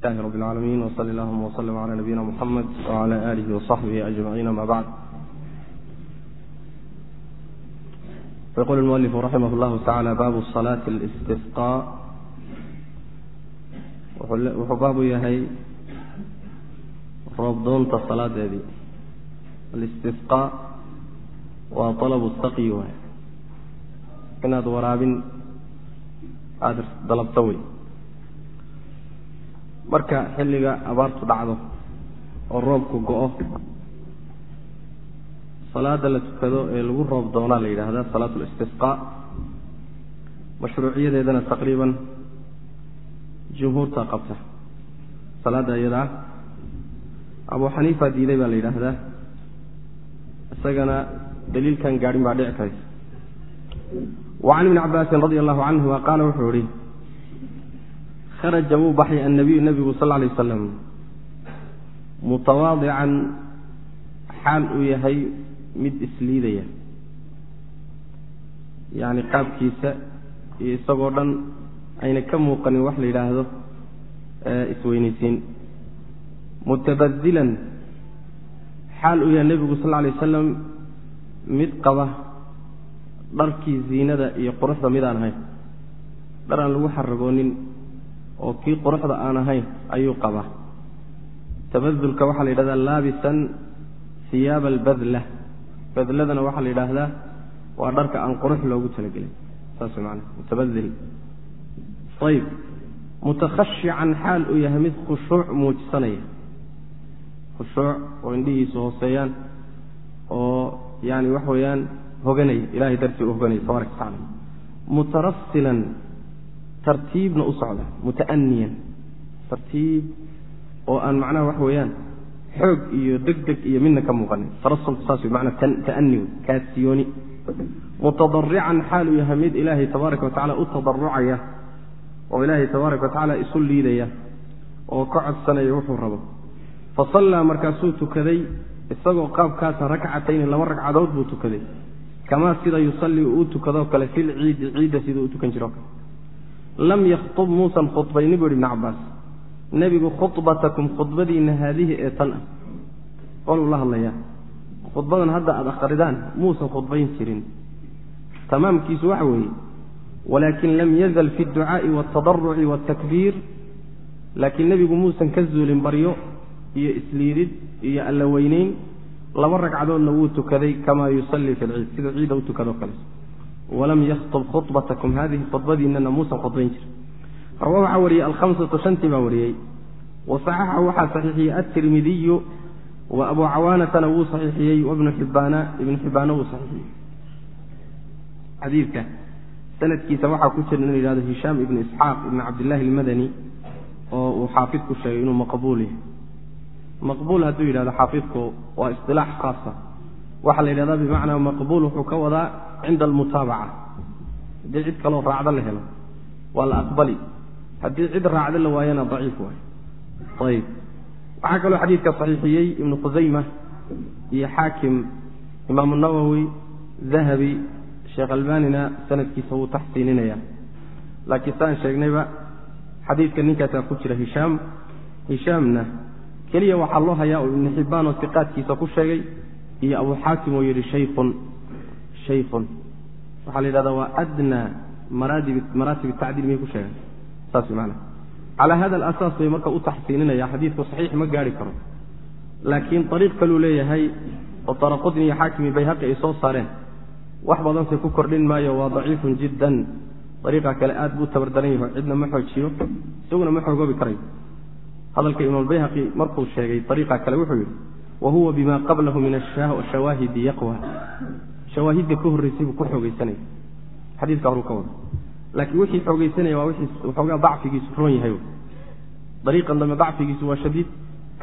ilahi rab اlcaalamiin wsali allahuma wslm cla nabiyina muxamed wcla alihi wصaxbihi ajmaciin ama bacd fayqul اlmualifu raximah اllahu tacala baabu salaati اlistisqaa wuxuu baabu yahay roobdoonta salaadeedii alistisqaa waa alabu saqyi waay inaad waraabin aada dalabto wey marka xilliga abaartu dhacdo oo roobku go-o salaada la tukado ee lagu roob doonaa la yidhaahdaa salaatu listisqaa mashruuciyadeedana taqriiban jumhuurta qabta. Salaadda iyadaa abu xaniifa diiday baa la yidhaahdaa isagana daliilkan gaadhin baa dhici karaysa. Wa can ibni cabaasin radi allahu canhuma qaala wuxuu yihi kharaja wuu baxay annabiyu nebigu sal alay wasalam mutawaadican xaal uu yahay mid isliidaya. Yacni qaabkiisa iyo isagoo dhan ayna ka muuqanin wax la yidhaahdo isweynaysiin. Mutabadilan xaal uu yahay nebigu sal alay wasalam mid qaba dharkii ziinada iyo quruxda midaan ahayn dhar aan lagu xaragoonin oo kii quruxda aan ahayn ayuu qabaa. Tabadulka waxaa la yidhahdaa laabisan hiyaaba albadla badladana waxaa la yidhaahdaa waa dharka aan qurux loogu talagelin. Saas man mutabadil ayib mutakhashican xaal uu yahay mid khushuuc muujisanaya khushuuc oo indhihiisu hooseeyaan oo yani wax weeyaan hoganaya ilahay dartii u hoganaya tabaaraka watacaala mutarasilan tartiibna u socda mutaaniyan tartiib oo aan macnaha wax weeyaan xoog iyo deg deg iyo midna ka muuqanin tarasulku saas wey manaa taani wey kaasiyooni. Mutadarican xaal yahay mid ilaahay tabaaraka wa tacala u tadarucaya oo ilaahay tabaaraka wa tacaala isu liidaya oo ka codsanaya wuxuu rabo. Fa sallaa markaasuu tukaday isagoo qaabkaasa rakcatayni laba ragcadood buu tukaday. Kamaa sida yusallii uu tukadoo kale filciidi ciidda siduu u tukan jiro. kale lam yakhtub muusan khudbayni buu yidhi ibni cabaas nebigu khudbatakum khudbadiinna haadihi ee tan ah. Qoluu la hadlayaa. Khudbadan hadda aada akhridaan muusan khudbayn jirin. Tamaamkiisu waxa weeye walaakin lam yazal fi adducaa'i waaltadaruci waaltakbiir laakiin nebigu muusan ka zuulin baryo iyo isliidid iyo alla weyneyn laba ragcadoodna wuu tukaday kamaa yusallii fi lciid sida ciidda u tukadoo kale walam yakhtub khudbatakum hadihi khudbadiinana muusan khudbayn jirin rawa waxaa wariyey alhamsatu shantii baa wariyey. Wa saxaxa waxaa saxiixiyey atirmidiyu wa abu cawaanatana wuu saxiixiyey wabnu xibbaana ibnu xibbaana wuu saxiixiyey. Xadiidka sanadkiisa waxaa ku jira in la yihahdo hishaam ibnu isxaaq ibnu cabdillahi almadani oo uu xaafid ku sheegay inuu maqbuul yahay. Maqbuul hadduu yidhahdo xaafidku waa isilaax khaasa. Waxaa la yidhahdaa bimacnaa maqbuul wuxuu ka wadaa cinda almutaabaca haddii cid kaloo raacdo la helo. waa la aqbali. haddii cid raacdo la waayana daciif waay. ayib waxaa kaloo xadiidka saxiixiyey ibnu khusayma iyo xaakim imaamu nawowi dahabi sheekh albanina sanadkiisa wuu taxsiininaya. laakiin saan sheegnayba xadiidka ninkaasaa ku jira hishaam. Hishaamna keliya waxaa loo hayaa oo ibnu xibbaan oo siqaadkiisa ku sheegay iyo abu xaakim oo yidhi shaykhun shaykhun. Waxaa la yidhahdaa waa adnaa maraatib tacdiil miyay ku sheegan saas maana calaa hada alasaas bay marka u taxsiininaya xadiidku saxiix ma gaari karo. Laakiin ariiq kaluu leeyahay oo daraqudni iyo xaakim iyo bayhaqi ay soo saareen wax badanse ku kordhin maayo waa daciifun jiddan. Ariiqa kale aad buu tabardaran yaho cidna ma xoojiyo isaguna ma xoogoobi karayo hadalka imaambayhaqi markuu sheegay ariiqa kale wuxuu yidhi wa huwa bima qablahu min ashawaahidi yaqwa shawaahidda ka horraysay buu ku xoogaysanaya xadiiska horuu ka wada. Laakiin wixii xoogaysanaya waa waxoogaa dacfigiisu roon yahay dariiqan dambe dacfigiisu waa shadiid.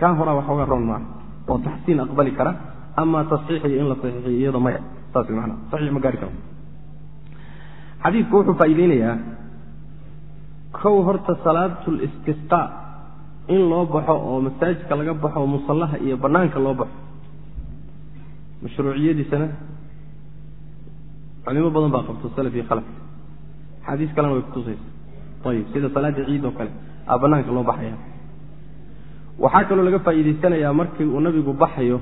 Kaa horaa waxoogaa roon maaha oo taxsiin aqbali kara ama tasxiixiyo in la saxiixiyo iyada maya. Saas mana saxiix ma gaari karo xadiidku wuxuu faa'iideynayaa kow horta salaatul istisqaa in loo baxo oo masaajidka laga baxo musallaha iyo bannaanka loo baxo. Mashruuciyadiisana culimo badan baa qabto salaf iyo khalaf. Axaadiis kalena way kutusaysa ayib sida salaada ciid oo kale. Aa banaanka loo baxaya. Waxaa kaloo laga faa'iidaysanayaa markii uu nabigu baxayo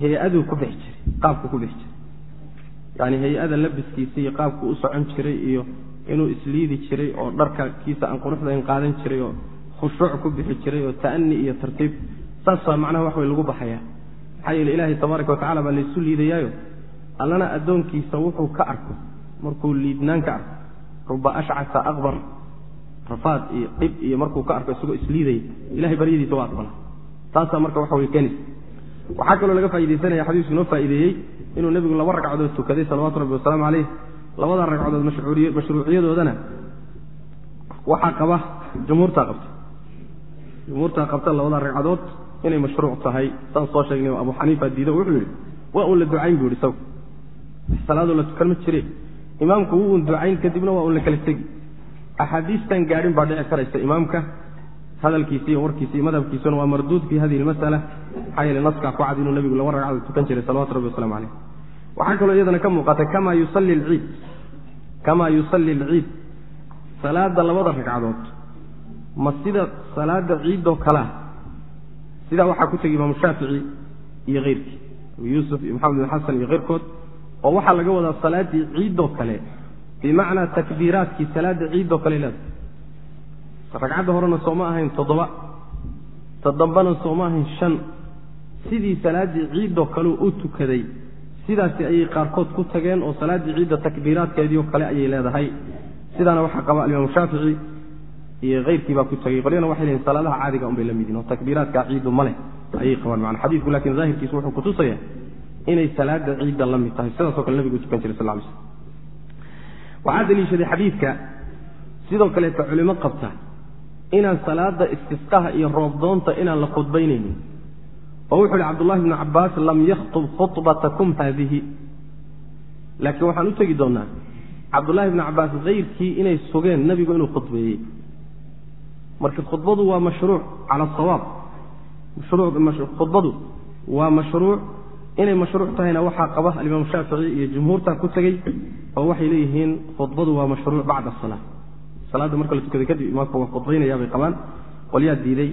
hay'aduu ku bixi jiray qaabku ku bixi jiray. Yacni hay'ada labiskiisa iyo qaabku u socon jiray iyo inuu isliidi jiray oo dharka kiisa aan quruxdayn qaadan jiray oo khushuuc ku bixi jiray oo ta'ani iyo tartiib. Saas waa macnaha wax way lagu baxayaa maxaa yeele ilaahay tabaaraka watacala baa laysu liidayaayo allana addoonkiisa wuxuu ka arko markuu liidnaan ka arko ruba ashcasa aqbar rafaad iyo dhib iyo markuu ka arko isagoo isliidaya ilahay baryadiisa waa aqbala taasaa marka waxa way keenaysa. Waxaa kaloo laga faaidaysanaya xadiisku inoo faa'iideeyey inuu nebigu laba ragcadood tukaday salawatu rabbi wasalaamu caleyh labada ragcadood mashruuciyadoodana waxaa qaba jumhuurtaa qabta. Jumhuurtaa qabta labada ragcadood inay mashruuc tahay. Saan soo sheegnay abu xaniifa diido wuxuu yidhi waa uun la ducayn bu yidhi isagu salaadoo la tukan ma jire. Imaamku wuu un ducayn kadibna waa un la kala tegi. Axaadiistan gaadhin baa dhici karaysa imaamka. Hadalkiisi iyo warkiisi iyo madhabkiisuna waa marduud fi hadihi lmasala maxaa yeele naskaa ku cad inuu nebigu laba ragcadood tukan jiray salawatu rabbi waslamu caleyh waxaa kaloo iyadana ka muuqata kamaa yusalli alciid. Kamaa yusalli alciid. Salaada labada ragcadood. Ma sida salaada ciidoo kalea sidaa waxaa ku tegay imaamu shaafici iyo keyrkii. Abu yuusuf iyo maxamed bin xasan iyo keyrkood oo waxaa laga wadaa salaaddii ciidoo kale bimacnaa takbiiraadkii salaada ciidoo kale leedahay ragcadda horena sooma ahayn toddoba ta dambana sooma ahayn shan. Sidii salaaddii ciidoo kaleu u tukaday sidaasi ayay qaarkood ku tageen oo salaaddii ciidda takbiiraadkeediio kale ayay leedahay. Sidaana waxaa qaba alimaamu shaafici iyo keyrkii baa ku tagay. Qolyana waxay leeyiin salaadaha caadiga un bay la mid yihiin oo takbiiraadkaa ciiddu ma leh ayay qabaan macana xadiidku laakiin daahirkiisu wuxuu kutusaya inay salaada ciidda la mid tahay. Sidaasoo kale nabigu tukan jiray sal slm waxaa daliishaday xadiidka sidoo kaleeta culimo qabta inaan salaada istisqaha iyo roobdoonta inaan la khudbaynaynin oo wuxu uhi cabdullahi bnu cabaas lam yakhtub khubatakum haadihi. Laakiin waxaan u tegi doonaa cabdullahi bnu cabaas keyrkii inay sugeen nebigu inuu khudbeeyey. Marka khudbadu waa mashruuc cala asawaab khudbadu waa mashruuc inay mashruuc tahayna waxaa qaba alimaamu shaafici iyo jumhuurta ku tegey oo waxay leeyihiin khudbadu waa mashruuc bacda asala salaadda marka la tukaday kadib imaamka waa khudbaynayaa bay qabaan. Qolyaa diiday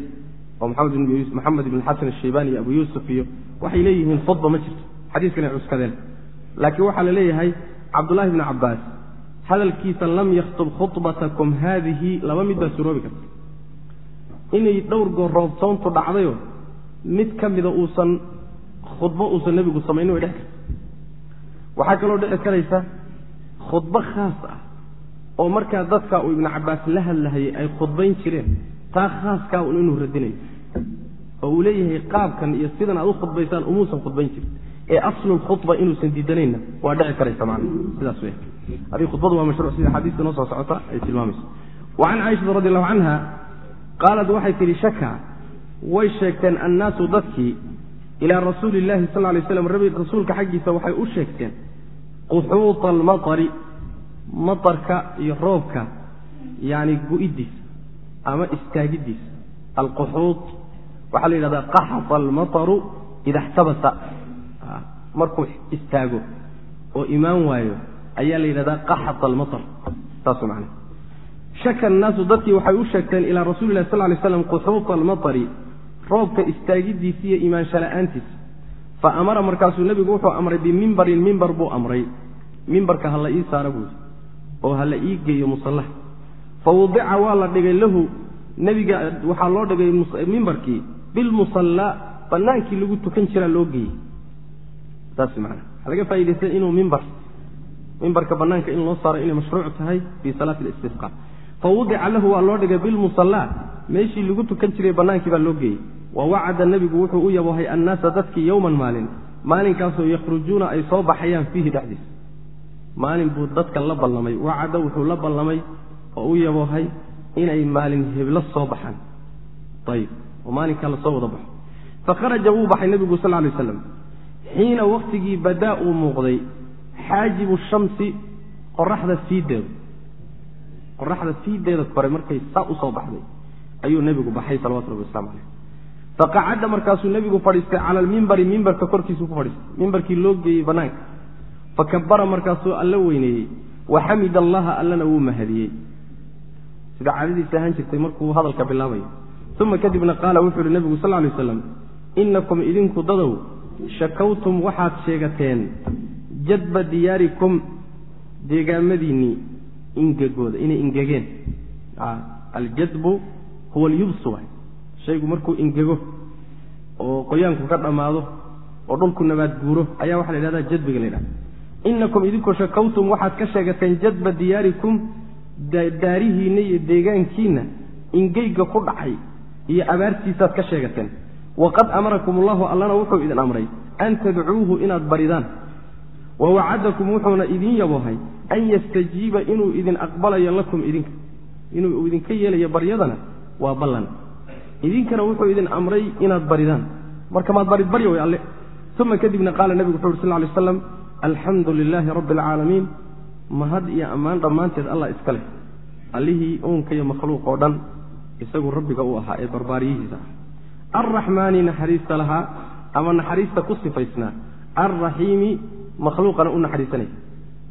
oo maxamed ibn xasan ashaybaani iyo abu yuusuf iyo waxay leeyihiin khudba ma jirto. Xadiiskan ay cuskadeen laakiin waxaa la leeyahay cabdullahi bni cabaas hadalkiisa lam yakhtub khubatakum haadihi laba mid baa suroobi karta. Inay dhowr goor roobtoontu dhacdayo mid ka mida uusan khudbo uusan nebigu samaynin way dhex karta waxaa kaloo dhici karaysa khudbo khaas ah oo markaa dadka uu ibnu cabaas la hadlahayay ay khudbayn jireen taa khaaskaa un inuu radinayo. Oo uu leeyahay qaabkan iyo sidan aad u khudbaysaan umuusan khudbayn jirin. Ee aslulkhudba inuusan diidanayna waa dhici karaysa man sidaas w adi khudbadu waa mashruuc sida xadiiska noo soo socota ay tilmaamayso. Wa can caaishata radi allahu canha qaalad waxay tidhi shaka. Way sheegteen annaasu dadkii ilaa rasuuli illahi sal lay slam rasuulka xaggiisa waxay u sheegteen quxuuta almatari matarka iyo roobka yani gu'idiisa ama istaagiddiisa alquxuud waxaa la yidhahdaa qaxasa almataru ida xtabasa markuu istaago oo imaan waayo ayaa la yidhahdaa qaxasa almatar saas man shaka annaasu dadkii waxay u sheegteen ilaa rasuli lah sal lay slam quxuuta almatari roobka istaagiddiisa iyo imaanshala'aantiisa fa amara markaasuu nebigu wuxuu amray bimimbarin mimbar buu amray. Mimbarka ha la ii saara buuri oo ha la ii geeyo musallaha fa wudica waa la dhigay lahu nebiga waxaa loo dhigay mimbarkii bilmusallaa bannaankii lagu tukan jiraa loo geeyey. Saas maana waxaa laga faa'idaystay inuu mimbar mimbarka bannaanka in loo saaro inay mashruuc tahay fii salaati alistisqa. Fa wudica lahu waa loo dhigay bilmusallaa meeshii lagu tukan jiray bannaankii baa loo geeyey. Wa wacada nebigu wuxuu u yabohay annaasa dadkii yowman maalin. Maalinkaasoo yakhrujuuna ay soo baxayaan fiihi dhexdiisa maalin buu dadka la ballamay. Wacada wuxuu la ballamay oo u yabohay inay maalin heblo soo baxaan. Ayib oo maalinkaa la soo wada baxo. Fa kharaja wuu baxay nebigu sal lay aslam xiina waktigii badaa uu muuqday xaajibu shamsi qoraxda fiideedu qoraxda fiideeda kore markay saa u baxday ayuu nebigu baxay salawatu rabbi waslamu caleyh faqacadda markaasuu nebigu fadhiistay cala almimbari mimbarka korkiisuu ku fadhiistay. Mimbarkii loo geeyey bannaanka. Fakabara markaasuu alla weyneeyey. Wa xamid allaha allana wuu mahadiyey. Sida caadadiisa ahaan jirtay markuu hadalka bilaabayo. Uma kadibna qaala wuxuu yihi nebigu sal lay slam inakum idinku dadow shakawtum waxaad sheegateen jadba diyaarikum deegaamadiinnii ingegooda inay ingegeen. Aljadbu huwa alyubsu waay. Shaygu markuu ingego oo qoyaanku ka dhammaado oo dhulku nabaad guuro ayaa waxaa la yidhahda jadbiga la yidhahda inakum idinku shakawtum waxaad ka sheegateen jadba diyaarikum daarihiinna iyo deegaankiinna ingeyga ku dhacay iyo abaartiisaad ka sheegateen waqad amarakum allahu allana wuxuu idin amray an tadcuuhu inaad baridaan. Wa wacadakum wuxuuna idin yaboohay an yastajiiba inuu idin aqbalayo lakum idinka inuu idinka yeelayo baryadana waa ballan. Idinkana wuxuu idin amray inaad baridaan. Marka maad barid barya way alle uma kadibna qaala nebigu wuxu uri sal lay aslam alxamdu lilaahi rabbi alcaalamiin mahad iyo ammaan dhammaanteed allah iska leh. Allihii uunka iyo makhluuq oo dhan isagu rabbiga u ahaa ee barbaariyihiisa. Ah alraxmaani naxariista lahaa ama naxariista ku sifaysnaa. Alraxiimi makhluuqana u naxariisanaya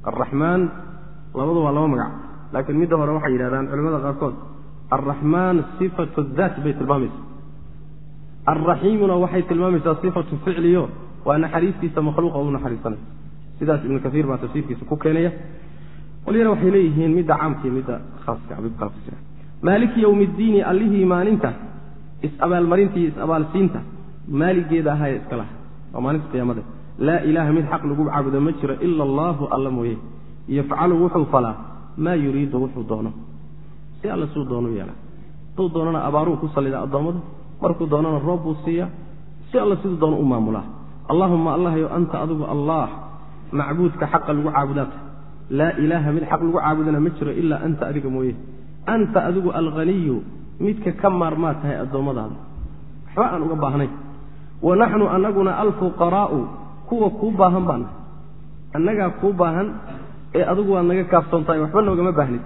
alraxmaan labadu waa laba magac. Laakiin midda hore waxay yidhahdaan culimada qaarkood alraxmaan sifatu daat bay tilmaamaysaa. alraxiimuna waxay tilmaamaysaa sifatu ficliyo waa naxariistiisa makhluuqa u naxariisanaya. Sidaas ibnu kaiir baa tafsiirkiisa ku keenaya. Qolyana waxay leeyihiin midda caamka iyo midda khaaska maaliki yowmi ddiini allihii maalinta is-abaalmarinta iyo is-abaalsiinta maaligeeda ahaaye iska laha waa maalinta qiyaamade laa ilaaha mid xaq lagu caabudo ma jiro ila allaahu alla mooye. Yafcalu wuxuu falaa maa yuriidu wuxuu doono si alla suu doonu yeela hadduu doonana abaaruu ku sallida addoommada markuu doonana roob buu siiya si alla siduu doono u maamulaa. Allaahuma allahyo anta adigu allah macbuudka xaqa lagu caabudaata laa ilaaha mid xaq lagu caabudana ma jiro ilaa anta adiga mooye. Anta adigu alghaniyu midka ka maarmaad tahay addoommadaada. Waxba aan uga baahnay wa naxnu anaguna alfuqaraa'u kuwa kuu baahan baana annagaa kuu baahan ee adigu waad naga kaafsoontahay waxba noogama baahnid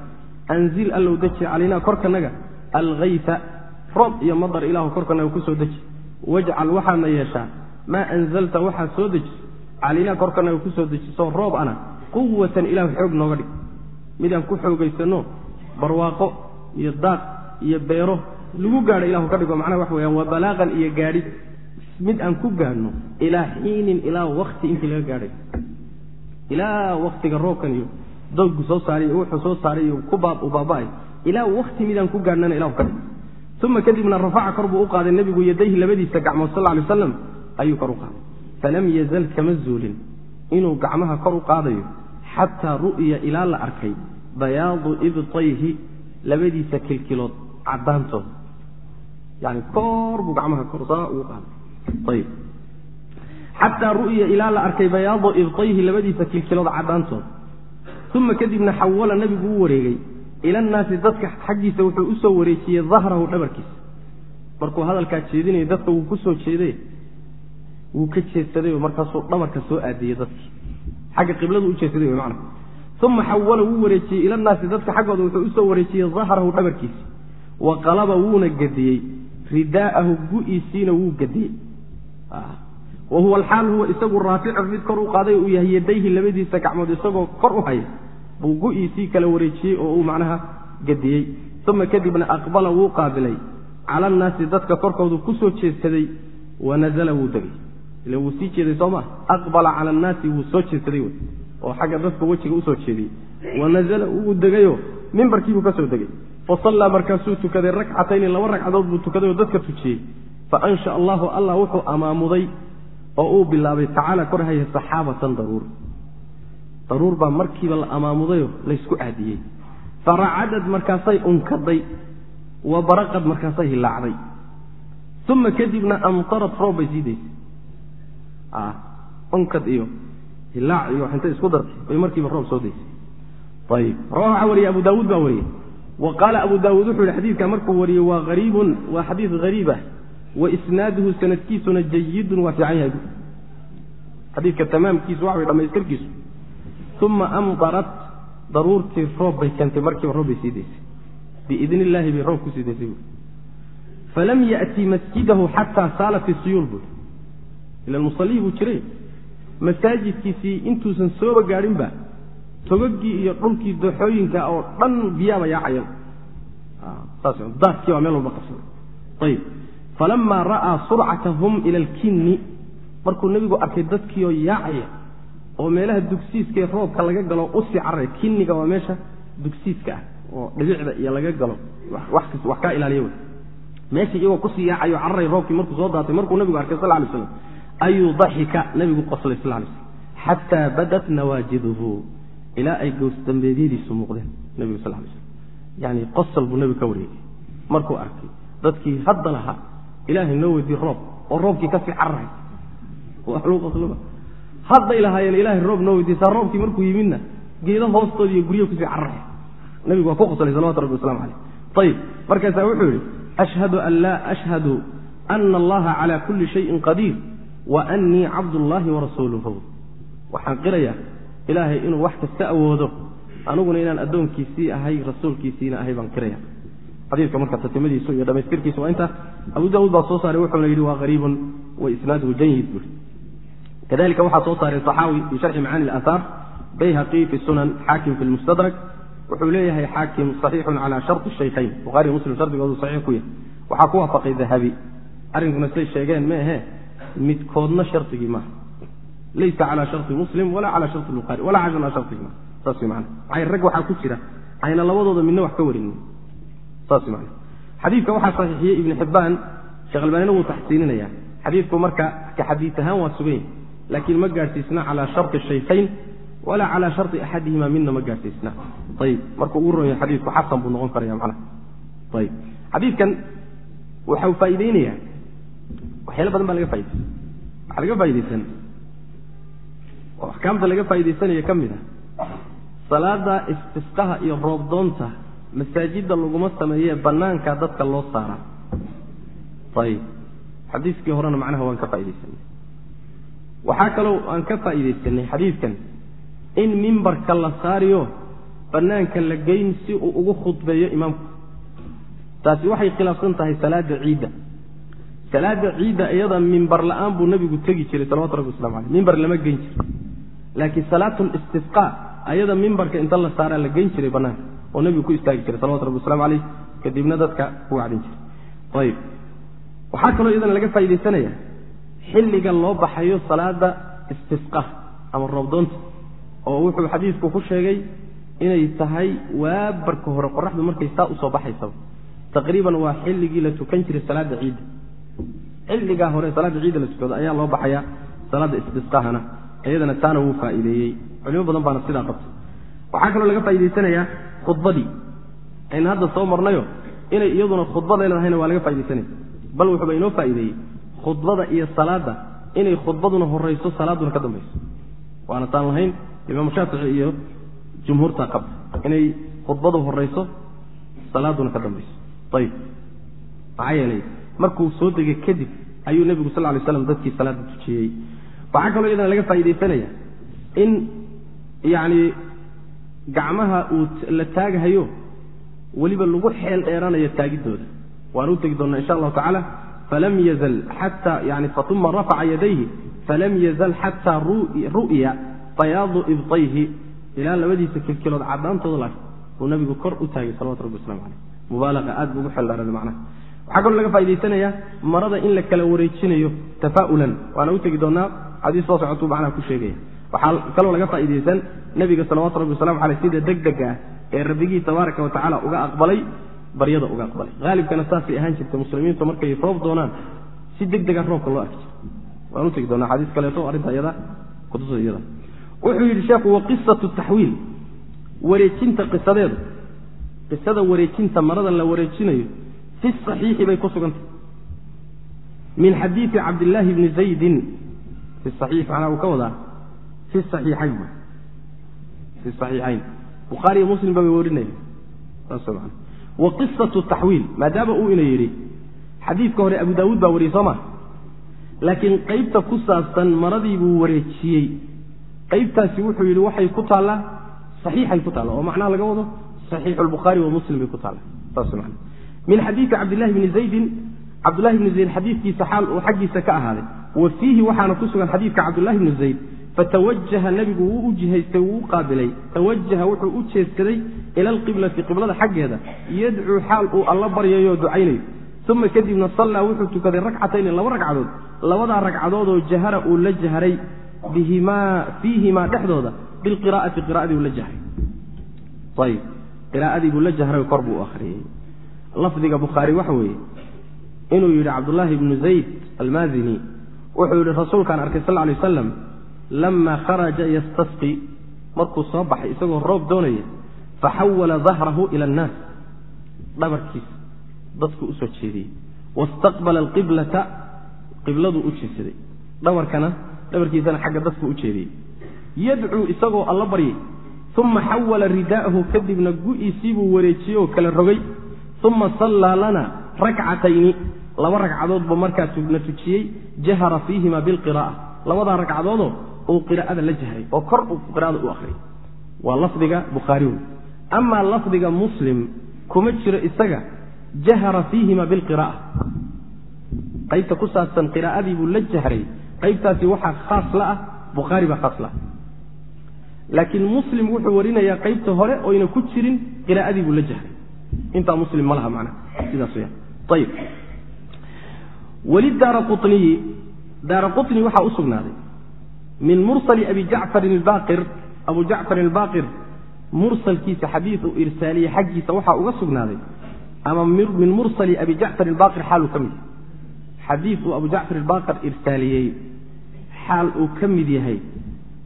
anzil allow deji calaynaa korkanaga alghayta roob iyo madar ilaahu korkanaga ku soo deji. Wajcal waxaadna yeeshaa. Maa anzalta waxaad soo dejiso calaynaa korkanaga ku soo dejiso roob ana quwatan ilahu xoog nooga dhig. Midaan ku xoogaysanno barwaaqo iyo daaq iyo beero lagu gaadho ilahu ka dhigo macnaha waxa weyaan waa balaaqan iyo gaadhi. Mid aan ku gaadhno ilaa xiinin ilaa wakti intii laga gaadhay. Ilaa waktiga roobkan iyo dowgu soo saaray iyo wuxuu soo saaray ku baaba'ay. Ilaa wakti midaan ku gaadhnana ilahu ka uma kadibna rafaca kor buu u qaaday nebigu yadayhi labadiisa gacmood sal lay aslam ayuu kor u qaaday. Falam yazal kama zuulin. Inuu gacmaha kor u qaadayo xataa ru'ya ilaa la arkay bayaadu ibtayhi labadiisa kilkilood caddaantooda. Yani kor buu gacmaha kor saa ugu qaaday. Ayb xataa ru'ya ilaa la arkay bayaadu ibtayhi labadiisa kilkilood caddaantooda uma kadibna xawala nebigu u wareegay. Ila nnaasi dadka xaggiisa wuxuu u soo wareejiyey dahrahu dhabarkiisa markuu hadalkaa jeedinaya dadka wuu ku jeeday. Wuu ka jeedsaday markaasuu dhabarka soo aadiyey dadkii. Xagga qibladu u jeedsaday macna uma xawala wuu wareejiyey ila nnaasi dadka xaggooda wuxuu u soo wareejiyey dahrahu dhabarkiisa wa qalaba wuuna gadiyey ridaa'ahu gu-iisiina wuu gadiyey. Wa huwa alxaal huwa isagu raaficun mid kor u qaaday uu yahay yadayhi labadiisa gacmood isagoo kor u haya buu gu-iisii kala wareejiyey oo uu macnaha gadiyey. Uma kadibna aqbala wuu qaabilay. Cala annaasi dadka korkoodu ku soo jeedsaday wa nazala wuu degay. Ila wuu sii jeeday soo maa aqbala cala annaasi wuu soo jeedsaday wey. Oo xagga dadka wejiga u soo jeediyey. Wa nazala wuu degayo mimbarkiibuu ka soo fa sallaa markaasuu tukaday rakcatayni laba ragcadood buu tukaday oo dadka tujiyey. Fa ansha allahu allah wuxuu amaamuday oo uu bilaabay tacaala korhaya saxaabatan daruur daruur baa markiiba la amaamudayo laysku aadiyey. Faracadad markaasay unkaday wa baraqad markaasay hilaacday. Uma kadibna amtarat roob bay sii daysay. Unkad iyo hilaac iyo intay isku dartay bay markiiba roob soo daysay. Ayib rawaha waxaa wariyey abu daawuud baa wariyey. Wa qaala abu daawuud wuxuu yihi xadiidka markuu wariyey waa hariibun waa xadiid hariib ah. Wa isnaaduhu sanadkiisuna jayidun waa fiican yahay. Xadiidka tamaamkiisu waxa way dhamaystirkiisu uma amdarat daruurtii roob bay keentay markiiba roob bay sii daysay biidn illaahi bay roob ku sii daysay buui falam ya'ti masjidahu xataa saalat isuyuul buui ila musallihii buu jiray masaajidkiisii intuusan sooba gaadhinba togagii iyo dhulkii dooxooyinka oo dhan biyaaba yaacayan daadkii baa meel walba qabsaday ayib falamaa ra'aa surcatahum ila alkinni markuu nebigu arkay dadkiioo yaacaya oo meelaha dugsiiskaee roobka laga galo u sii carray. Kinniga waa meesha dugsiiska ah oo dhibicda iyo laga galo. Wax kaa ilaaliya wey. Meeshii iyagoo ku sii yaacayo carray roobkii markuu soo daatay markuu nebigu arkay sal lay slam ayuu daxika? Nebigu qoslay sal lay slam xataa badat nawaajiduhu ilaa ay gowsdambeedyadiisu muuqdeen nebigu sal lay slam yani qosol buu nebigu ka wareegay markuu arkay dadkii hadda lahaa ilaahay noo weydii roob oo roobkii ka sii carray hadday lahaayeen ilaahay roob noo weydiisaa roobkii markuu yimidna geedo hoostooda iyo guryo ku sii cararaya. Nabigu waa ku qoslay salawatu rabbi waslamu caleyh ayib markaasaa wuxuu yidhi ashhadu an laa ashhadu ana allaha cala kulli shayin qadiir wa annii cabdullaahi warasuuluhu waxaan qirayaa ilaahay inuu wax kasta awoodo aniguna inaan addoonkiisii ahay rasuulkiisiina ahay baan qiraya xadiidka marka tatimadiisu iyo dhamaystirkiisu waa intaas abu daawuud baa soo saaray wuxuuna yidhi waa qariibun wa isnaaduhu jayid buuri kadalika waxaa soo saaray طaxaawi fi sharxi macaani اlaahaar bayhaqi fi sunan xaakim fi lmustadrak wuxuu leeyahay xaakim صaxiixun cala sharطi shaykhayn buhari muslim shardigoodu saxiix ku yahay waxaa ku waafaqay dahabi arrinkuna say sheegeen ma ahe midkoodna shardigii maaha laysa cala sharطi muslim walaa cala sharطi buhaari walaa cala sharطihi ma saas wy mana maxay rag waxaa ku jira ayna labadooda midna wax ka warinin saas man xadiidka waxaa saxiixiyey ibn xibbaan sheekh albaanina wuu taxsiininaya xadiidku marka ka xadiid ahaan waa sugan yahy laakiin ma gaadhsiisna calaa sharطi shaykhayn walaa calaa sharطi axadihima midna ma gaadhsiisna ayib. Markuu ugu ron yahay xadiidku xasan buu noqon karaya macnaha. Ayib. Xadiidkan waxau faa'iideynayaa. Waxyaalo badan baa laga faa'idaysan waxaa laga faa'idaysan oo axkaamta laga faa'idaysanayo ka mid a salaada istisqaha iyo roobdoonta masaajidda laguma sameeyee bannaanka dadka loo saaraa ayib. Xadiiskii horena macnaha waan ka faaidaysanay waxaa kaloo aan ka faa'iidaysanay xadiidkan in mimbarka la saariyo bannaanka la geyn si uu ugu khudbeeyo imaamku. Taasi waxay khilaafsan tahay salaada ciidda. Salaada ciidda iyada mimbar la'aan buu nebigu tegi jiray salawatu rabbi waslamu aleyh mimbar lama geyn jiro laakiin salaatulistisqa ayada mimbarka inta la saaraa la geyn jiray bannaanka oo nebigu ku istaagi jiray salawatu rabbi waslamu aleyh kadibna dadka ku wacdin jiray. Ayib. Waxaa kaloo iyadana laga faaidaysanaya xilliga loo baxayo salaada istisqa ama roobdoonta oo wuxuu xadiidku ku sheegay inay tahay waabarka hore qoraxdu markay saa u soo baxaysaba taqriiban waa xilligii la tukan jiray salaada ciidda xilligaa hore salaada ciidda la tukado ayaa loo baxaya salaada istisqahana iyadana taana wuu faa'iideeyey culimo badan baana sidaa qabtay. Waxaa kaloo laga faa'idaysanayaa khudbadii. Aynu hadda soo marnayo inay iyaduna khudba leedahayna waa laga faaidaysanaya bal wuxuuba inoo faa'iideeyey khudbada iyo salaadda inay khudbaduna horayso salaaduna ka dambayso. Waana taan lahayn imaam shaafici iyo jumhuurta qabta inay khudbadu horayso salaaduna ka dambayso. Ayib maxaa yeelay markuu soo degay kadib ayuu nebigu sal lay slam dadkii salaadda tujiyey. Waxaa kaloo iyadana laga faa'iidaysanaya in yacni gacmaha uu la taaghayo weliba lagu xeel dheeranayo taagiddooda waan u tegi doonnaa insha allahu tacaala falam yazal xataa yani fauma rafaca yadayhi falam yazal xataa ru'ya bayaadu ibtayhi ilaa labadiisa kilkilood caddaantooda la buu nabigu kor u taagay salawatu rabbi waslamu caleyh mubaalaqa aad buu ugu xeel dheeraday macnaha waxaa kaloo laga faa'idaysanayaa marada in la kala wareejinayo tafaa'ulan waana u tegi doonnaa xadiis soo socotuu macnaha ku sheegaya waxaa kaloo laga faa'iidaysan nebiga salawatu rabbi wasalamu caleyh sida degdega ah ee rabbigii tabaaraka wa uga aqbalay baryada uga aqbalay haalibkana saasay ahaan jirtay muslimiintu markay roob doonaan si deg dega roobka loo arki jira waan u tegi doonaa xadiis kaleeto arrinta iyada kutusa iyada. Wuxuu yidhi sheekhu wa qisatu taxwiil wareejinta qisadeedu qisada wareejinta marada la wareejinayo fi saxiixi bay ku sugantay. Min xadiidi cabdillaahi bni zaydin fi saxiix macnaa uu ka wadaa fi saxiixayn fi saxiixayn. Bukhaari iyo muslim baa bay warinaya saas man wa qisatu taxwiil maadaama uu ina yidhi xadiidka hore abu daawuud baa wariyey soo maa laakiin qaybta ku saabsan maradii buu wareejiyey. Qaybtaasi wuxuu yidhi waxay ku taallaa saxiixay ku taalla oo macnaha laga wado saxiixu lbukhaari wa muslim bay ku taalla saas man min xadiidi cabdillahi bni zaydin cabdullahi bni zayd xadiidkiisa xaal uu xaggiisa ka ahaaday. Wa fiihi waxaana ku sugan xadiidka cabdullahi bni zayd fatawajaha nebigu wuu u jihaystay wuu u qaabilay tawajaha wuxuu u jeedsaday ila alqiblati qiblada xaggeeda yadcuu xaal uu alla baryayo ducaynayo uma kadibna sallaa wuxuu tukaday rakcatayni laba ragcadood labadaa ragcadoodoo jahara uu la jahray bihimaa fiihimaa dhexdooda bilqiraa'ati qira'adii uu la jahray ayib qiraa'adii buu la jahray kor buu akhriyey lafdiga bukhaari waxa weeye inuu yidhi cabdullaahi ibnu zayd almaazini wuxuu yidhi rasuulkaan arkay sal lay wasalam lama kharaja yastasqi markuu soo baxay isagoo roob doonaya faxawala dahrahu ila annaas dhabarkiisa dadku u soo jeediyey wastaqbala alqiblata qibladuu u jeedsaday dhabarkana dhabarkiisana xagga dadku u jeediyey yadcuu isagoo alla baryay uma xawala ridaa'ahu kadibna gu'iisiibuu wareejiyey oo kala rogay uma sallaa lana rakcatayni laba ragcadoodba markaasna tujiyey jahara fiihima bilqira'a labadaa ragcadoodoo uu qiraa'ada la jahray oo kor uu qiraada u akhriyay waa lafdiga bukhaari wey amaa lafdiga muslim kuma jiro isaga jahara fiihima bilqira'a qaybta ku saabsan qiraa'adii buu la jahray qaybtaasi waxaa khaas la ah bukhaari baa khaas la ah. Laakiin muslim wuxuu warinayaa qaybta hore oyna ku jirin qiraa'adii buu la jahray. Intaa muslim ma laha macnaha sidaas weyaan ayib weli daara quniyi daara quni waxaa u sugnaaday min mursali abi jacfarin albaqir abu jacfarin albaqir mursalkiisa xadiid uu irsaaliye xaggiisa waxaa uga sugnaaday. Ama min mursali abi jacfar albaqir xaal uu ka mid. Yahay xadiid uu abu jacfar albaqir irsaaliyey xaal uu ka mid yahay.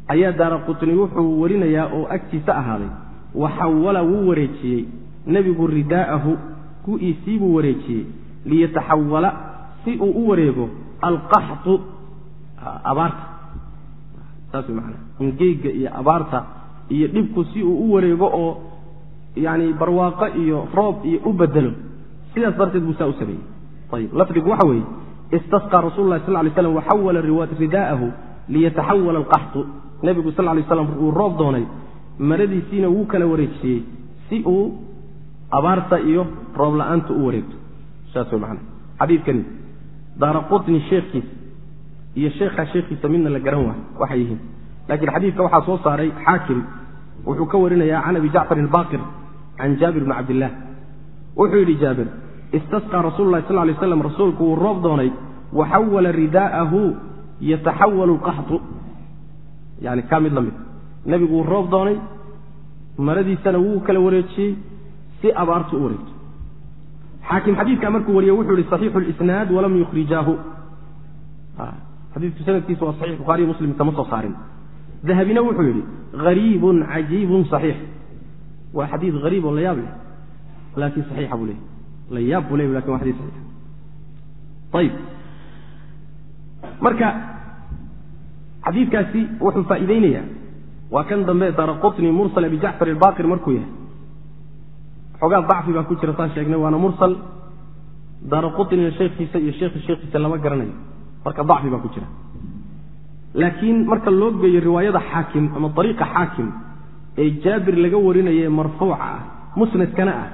Ayaa daara qutni wuxuu warinayaa oo agtiisa ahaaday. Waxawala wuu wareejiyey. Nebigu ridaa'ahu ku-iisii buu wareejiyey. Liyataxawala si uu u wareego alqaxtu abaarta saas maanaa ingeyga iyo abaarta iyo dhibku si uu u wareego oo yani barwaaqo iyo roob iyo u bedelo sidaas darteed buu saa u sameeyey. Ayib. Lafdigu waxa weeye istasqaa rasul lah sal lay slam waxawala ridaa'ahu liyataxawala alqaxtu nebigu sal lay slam uu roob doonay maradiisiina wuu kala wareejiyey si uu abaarta iyo roob la'aanta u wareegto. Saas way macana xadiidkani daara qutni sheekhiisa iyo sheekha sheekhiisa midna la garan waayo waxay yihiin. Laakiin xadiidka waxaa soo saaray xaakim wuxuu ka warinayaa can abi jacfar albaqir can jaabir bni cabdillaah wuxuu yidhi jaabir istasqaa rasulu lahi sal lay slam rasuulku wuu roob doonay waxawala ridaa'ahu yataxawalu lqaxtu yani kaa mid la mid. Nebigu wuu roob doonay maradiisana wuu kala wareejiyey si abaartu u wareegto. Xaakim xadiidkaa markuu wariyey wuxuu yihi saxiixu lisnaad walam yukhrijaahu xadiidku sanadkiisu waa saxiix bukhariy muslim kama soo saarin. Dahabina wuxuu yidhi hariibun cajiibun saxiix. Waa xadiid hariib oo la yaab leh laakiin saxiixa buu leeyay la yaab buu leey laakiin waa xadis saxiix. Ayib marka xadiidkaasi wuxuu faa'iideynayaa waa kan dambe daara mursal abi jacfar albaqir markuu yahay. Xoogaa dacfi baa ku jira saan sheegnay waana mursal daara qutnina iyo sheekhi sheekhiisa lama garanayo marka dacfi baa ku jira. Laakiin marka loo geeyo riwaayada xaakim ama ariiqa xaakim ee jaabir laga warinaye marfuuca ah musnadkana ah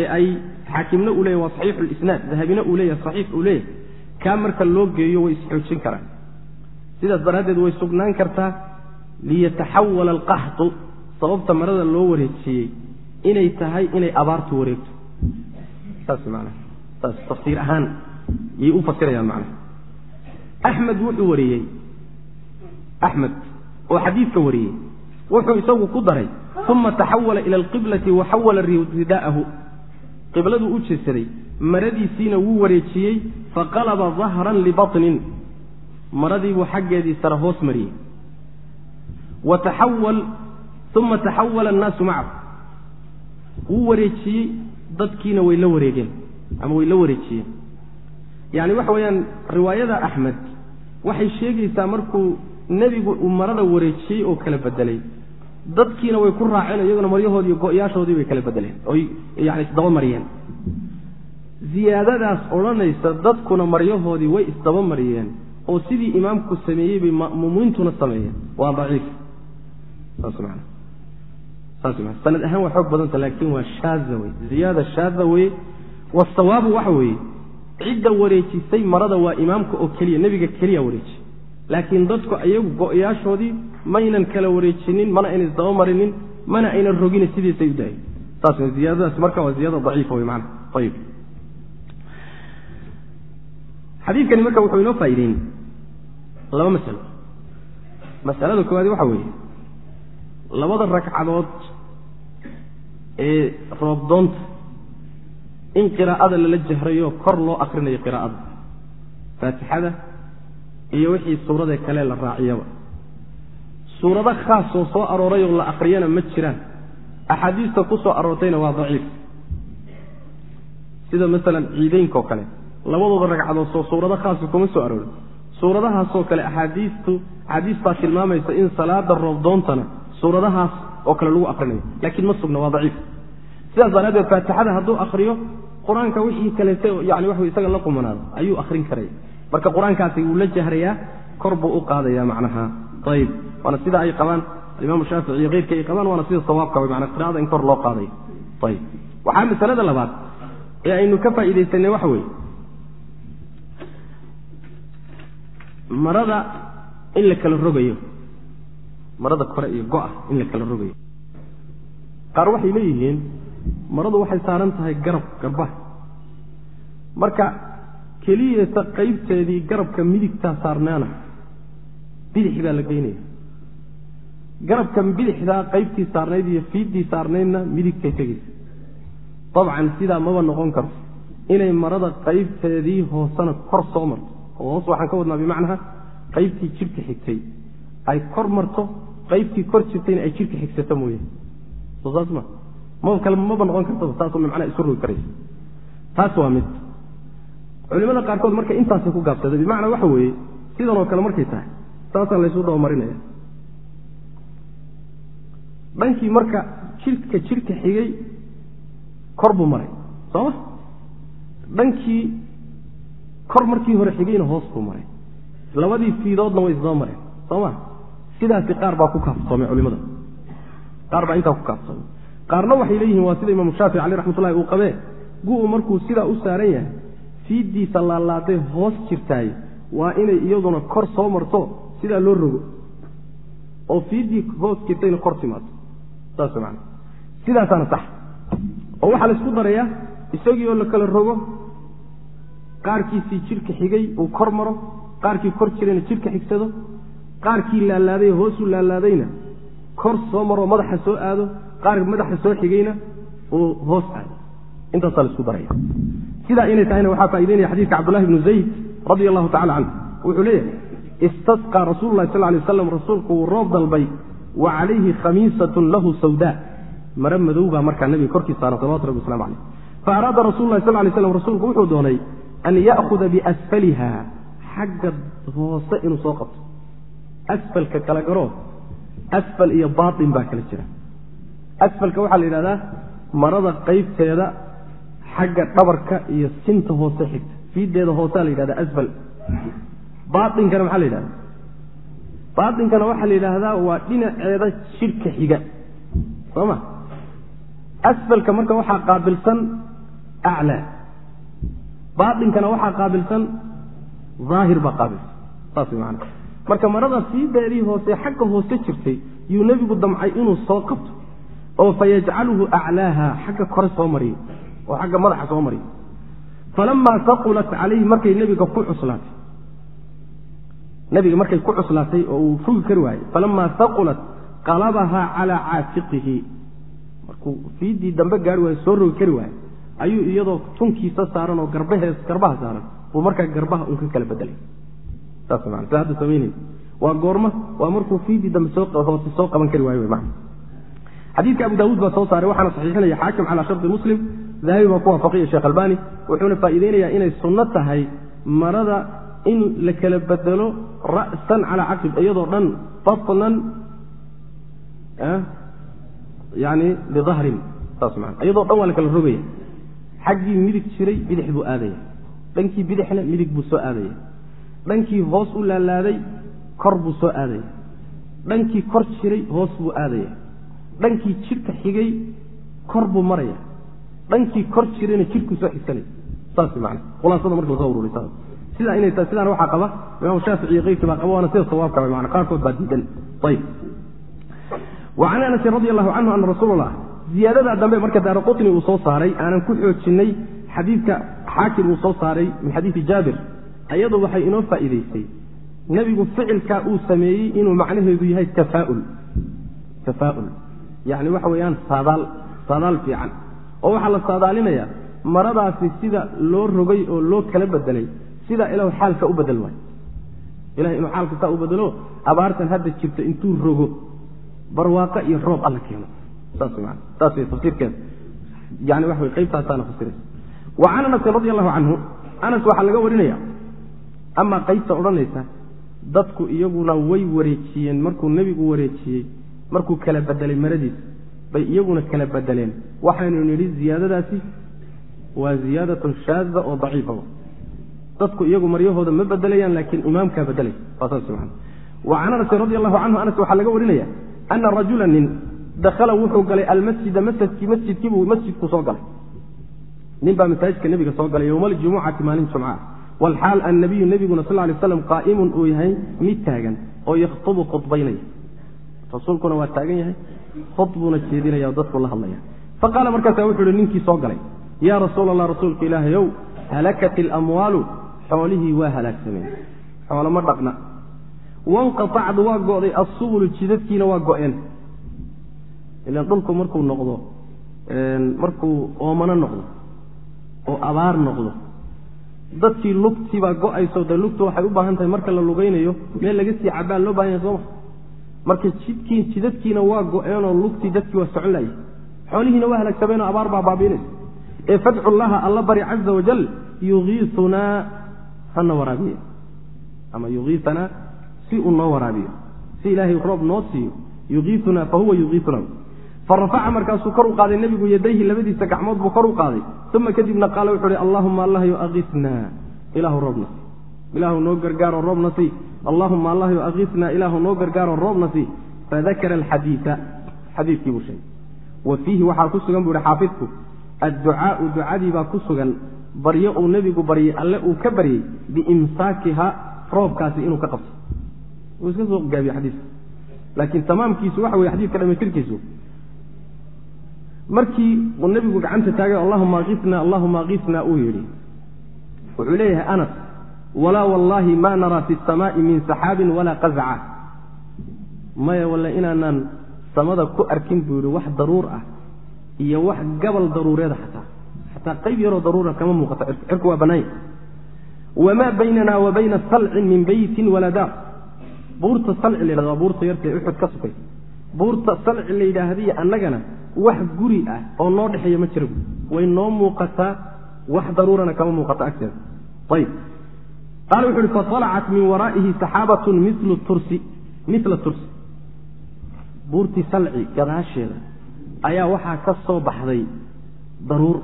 ee ay xaakimna uu leeyahy waa saxiixu lisnaad dahabina uu leeyahay saxiix uu leeyahay kaa marka loo geeyo way isxoojin karaan. Sidaas daraaddeed way sugnaan kartaa liyataxawala alqaxtu sababta marada loo wareejiyey inay tahay inay abaartu wareegto. Saas manaa saas tafsiir ahaan yay u fasirayaan macnaha axmed wuxuu wariyey. Axmed oo xadiidka wariyey wuxuu isagu ku daray uma taxawala ila alqiblati waxawala ridaa'ahu qibladuu u jeedsaday maradiisiina wuu wareejiyey faqalaba dahran libaطnin maradiibuu xaggeedii sare hoos mariyey. Wataxawal uma taxawala annaasu macahu wuu wareejiyey dadkiina way la wareegeen ama way la wareejiyeen. Yani waxa weeyaan riwaayada axmed waxay sheegaysaa markuu nebigu uu marada wareejiyey oo kala bedelay. Dadkiina way ku raaceen iyaguna maryahoodii go-yaashoodii bay kala bedeleen. Oy yani isdaba mariyeen. Ziyaadadaas odhanaysa dadkuna maryahoodii way isdaba mariyeen oo sidii imaamku sameeyey bay ma'muumiintuna sameeyeen. Waa daciif. Saas man saas man sanad ahaan waa xoog badanta laakiin waa shaaza wey ziyaada shaaza weye wasawaabu waxa weeye cidda wareejisay marada waa imaamka oo keliya nebiga keliya wareeji laakiin dadku iyagu go-yaashoodii maynan kala wareejinin mana aynan isdaba marinin mana aynan rogina sidiisay u daayeen. Saas ziyaadadaas marka waa ziyaada daciifa wey maana ayib xadiidkani marka wuxuu inoo faa'ideyn laba masalo. Masalada koowaadi waxa weeye labada ragcadood ee roobdoonta in qiraa'ada lala jahrayo kor loo akrinayo qiraa'ada. Faatixada iyo wixii suuradee kale la raaciyaba. Suurado khaasoo soo arooray oo la akriyana ma jiraan. Axaadiista ku soo aroortayna waa daciif. Sida masalan ciideynkaoo kale labadooda ragcadood soo suurado khaasa kuma soo aroorin. Suuradahaasoo kale axaadiistu axaadiis baa tilmaamaysa in salaada roobdoontana suuradahaas oo kale lagu akrinayo. Laakiin ma sugna waa daciif. Sidaas daraaddeed faatixada hadduu akriyo qur'aanka wixii kaleete yani waxa isaga la qumanaado ayuu akrin karaya marka qur'aankaasi wuu la jahrayaa kor buu u qaadaya macnaha. Ayib waana sida ay qabaan alimaamu shaafici iyo keyrka ay qabaan waana sida sawaabka way mana qiraada in kor loo qaadayo ayib waxaa masalada labaad ee aynu ka faa'iidaysanay waxa weeye. Marada in la kala rogayo. Marada kore iyo go-a in la kala rogayo. Qaar waxay leeyihiin maradu waxay saaran tahay garab garbaha marka keliyata qaybteedii garabka midigtaa saarnaana bidix baa la geynaya garabka bidixdaa qaybtii saarnayd iyo fiiddii saarnaydna midigtay tegeysa. Dabcan sidaa maba noqon karto inay marada qaybteedii hoosena kor soo marto. Oo hoos waxaan ka wadnaa bimacnaha qaybtii jidhka xigtay. Ay kor marto qaybtii kor jirtayna ay jidhka xigsato mooye. Soo saas ma kale maba noqon kartaba saasoo macnaha isu rogi karaysa taas waa mid. Culimada qaarkood marka intaasay ku gaabsaday bimacnaa waxa weeye sidan oo kale markay tahay saasaa laysu dabamarinaya dhankii marka jidhka jidhka xigay kor buu maray sooma dhankii kor markii hore xigayna hoos buu maray. Labadii fiidoodna way isdaba mareen sooma sidaasi qaar baa ku kaafsoomay culimada. Qaar baa intaa ku kaafsoomay qaarna waxay leeyihiin waa sida imaamu shaafici caleh raxmatullahi uu qabee gu-u markuu sidaa u saaran yahay fiiddiisa laalaaday hoos jirtaay waa inay iyaduna kor soo marto sidaa loo rogo. Oo fiiddii hoos jirtayna kor timaado saas man sidaasaana sax. Oo waxaa la isku darayaa isagii oo la kala rogo qaarkiisii jidhka xigay uu kor maro qaarkii kor jirayna jidhka xigsado qaarkii laalaaday hoosuu laalaadayna kor soo maroo madaxa soo aado qaar madaxa soo xigayna uu hoos aado intaasaa la isku daraya sidaa inay tahayna waxaa faa'ideynaya xadiidka cabdullahi bnu zayd radia allahu tacala canhu. Wuxuu leeyahay istasqaa rasuulu sal lay waslam rasuulku wuu roob dalbay wa calayhi khamiisatun lahu sawdaa mare madow baa markaa nabiga korkii saaran salawatu rabbi waslamu caleyh fa araada rasulu sal lay slam rasuulku wuxuu doonay an ya'huda biasfaliha xagga hoose inuu soo qabto. Asfalka kala garoo asfal iyo baain baa kala jira asfalka waxaa la yidhahdaa marada qaybteeda xagga dhabarka iyo sinta hoose xigta. Fiiddeeda hoosaa la yidhahdaa asfal. Baainkana maxaa la yidhahdaa. Baainkana waxaa la yidhaahdaa waa dhinaceeda jidhka xiga. Soo ma? Asfalka marka waxaa qaabilsan aclaa. Baainkana waxaa qaabilsan aahir baa qaabilsan. Saas man marka marada fiideedii hoose xagga hoose jirtay yuu nebigu damcay inuu soo qabto oo fayajcaluhu aclaaha xagga kore soo mariyo oo xagga madaxa soo mariyo falamaa saqulat calayhi markay nebiga ku cuslaatay. Nebiga markay ku cuslaatay oo uu fugi kari waayey. Falamaa saqulat qalabahaa calaa caatiqihi. Markuu fiiddii dambe gaari waayo soo rogi kari waaye ayuu iyadoo tunkiisa saaran oo garbahees garbaha saaran buu markaa garbaha un ka kala bedelay. Saas sa hadda samaynay waa goorma waa markuu fiidii dambe hoose soo qaban kari waayo man xadiidka abu daawuud baa soo saaray waxaana saxiixinaya xaakim calaa shardi muslim dahabi baa ku waafaqiya sheekh albani wuxuuna faa'iideynayaa inay sunno tahay marada in la kala bedelo ra'san calaa caqib iyadoo dhan batnan yani bidahrin saas man iyadoo dhan waa la kala rogaya. Xaggii midig jiray bidix buu aadaya. Dhankii bidixna midig buu soo aadaya. Dhankii hoos u laalaaday kor buu soo aadaya. Dhankii kor jiray hoos buu aadaya dhankii jidhka xigay kor buu maraya. Dhankii kor jirayna jidhkuu soo xigsanaya saas man khulaasada marka la soo ururay sidaa inay tahay sidaana waxaa qaba imaamu shaafici iyo keyrkii baa qaba waana sida sawaabka man qaarkood baa diidan. Ayb wacan anasin radi allahu canhu ana rasuul allah ziyaadadaa dambe marka daara uu soo saaray aanan ku xoojinay xadiidka xaakim uu soo saaray min xadiidi jaabir. Ayadu waxay inoo faa'iidaysay. Nebigu ficilkaa uu sameeyey inuu macnaheedu yahay tafaaul. Tafaaul yacni waxa weeyaan saadaal saadaal fiican. oo waxaa la saadaalinayaa maradaasi sida loo rogay oo loo kala bedelay sidaa ilahu xaalka u bedel waayo ilahay inuu xaalka saa u bedelo abaartan hadda jirta intuu rogo barwaaqo iyo roob alla keeno. Saas man saas way tafsiirkeeda. Yani waxa way qaybtaasaana fasiraysa wa can anasin radi allahu canhu anas waxaa laga warinaya amaa qaybta odhanaysa dadku iyaguna way wareejiyeen markuu nebigu wareejiyey markuu kala bedelay maradiisa bay iyaguna kala bedeleen. Waxaynu nidhi ziyaadadaasi waa ziyaadatun shaada oo daciifa dadku iyagu maryahooda ma bedelayaan laakiin imaamkaa bedelay. Wa can anasin radi allahu canhu anas waxaa laga warinaya ana rajula nin dakhala wuxuu galay almasjida masjidkii masjidkiibuu masjidku soo galay. Nin baa masaajidka nebiga soo galay yowma aljumucati maalin jumca. Walxaal annabiyu nebiguna sal lay slam qaa'imun uu yahay mid taagan oo yakhtubu khudbaynaya rasuulkuna waa taagan yahay khudbuuna jeedinaya oo dadku la hadlaya. Faqaala markaasa wuxuu ihi ninkii soo galay. Yaa rasuul allah rasuulka ilaahayow halakat ilamwaalu xoolihii waa halaagsameen xoolo ma dhaqna. Wanqatacdu waa go'day assubulu jidadkiina waa go'een. Ilan dhulku markuu noqdo markuu oomano noqdo oo abaar noqdo dadkii lugtiibaa go'ayso de lugtu waxay u baahan tahay marka la lugaynayo meel laga sii cabaan loo baahan yahay sooma marka jidkii jidadkiina waa go-eenoo lugtii dadkii waa socon laayay xoolihiina waa halaagsameenoo abaar baa baabiinaysa. Ee fadcu alla bari caza wajal yugiiunaa hana waraabiye ama yugiianaa si uu noo waraabiyo. Si ilaahay roob noo siiyo yugiiunaa fa huwa yugiiunaa farafaca markaasuu kor u qaaday nebigu yadayhi labadiisa gacmood buu kor u qaaday. Uma kadibna qaala wuxuu uhi allahuma allahyo agisnaa ilaahu roobna ilaahu noo gargaaro roobna sii allahuma allahyo agisnaa ilaahu noo gargaaro roobna sii fadakara alxadiia xadiidkii buu sheegay. Wa fiihi waxaa ku sugan buu ihi xaafidku adducaau ducadii baa ku sugan. Baryo uu nebigu baryey alle uu ka baryey biimsaakiha roobkaasi inuu ka qabto. Wuu iska soo gaabiye xadiiska. Laakiin tamaamkiisu waxa weye xadiidka dhamaystirkiisu markii uu nebigu gacanta taagay allahuma akifna allahuma akifna uu yidhi. Wuxuu leeyahay anas walaa wallaahi ma naraa fi samaai min saxaabin walaa qazaca maya walle inaanaan samada ku arkin buu yidhi wax daruur ah iyo wax gabal daruureeda xataa xataa qayb yaroo daruura kama muuqato. Cirku waa bannaanya wamaa baynana wa bayna salcin min beytin walaa daar buurta salci la yhahdo waa buurta yartae uxud ka sukay buurta salci la yidhaahdiyo annagana wax guri ah oo noo dhexeeya ma jira way noo muuqataa wax daruurana kama muuqato agteeda. Ayib qaala wuxu uhi faalacat min waraa'ihi saxaabatun milu tursi. Mila tursi. Buurtii salci gadaasheeda ayaa waxaa ka soo baxday daruur.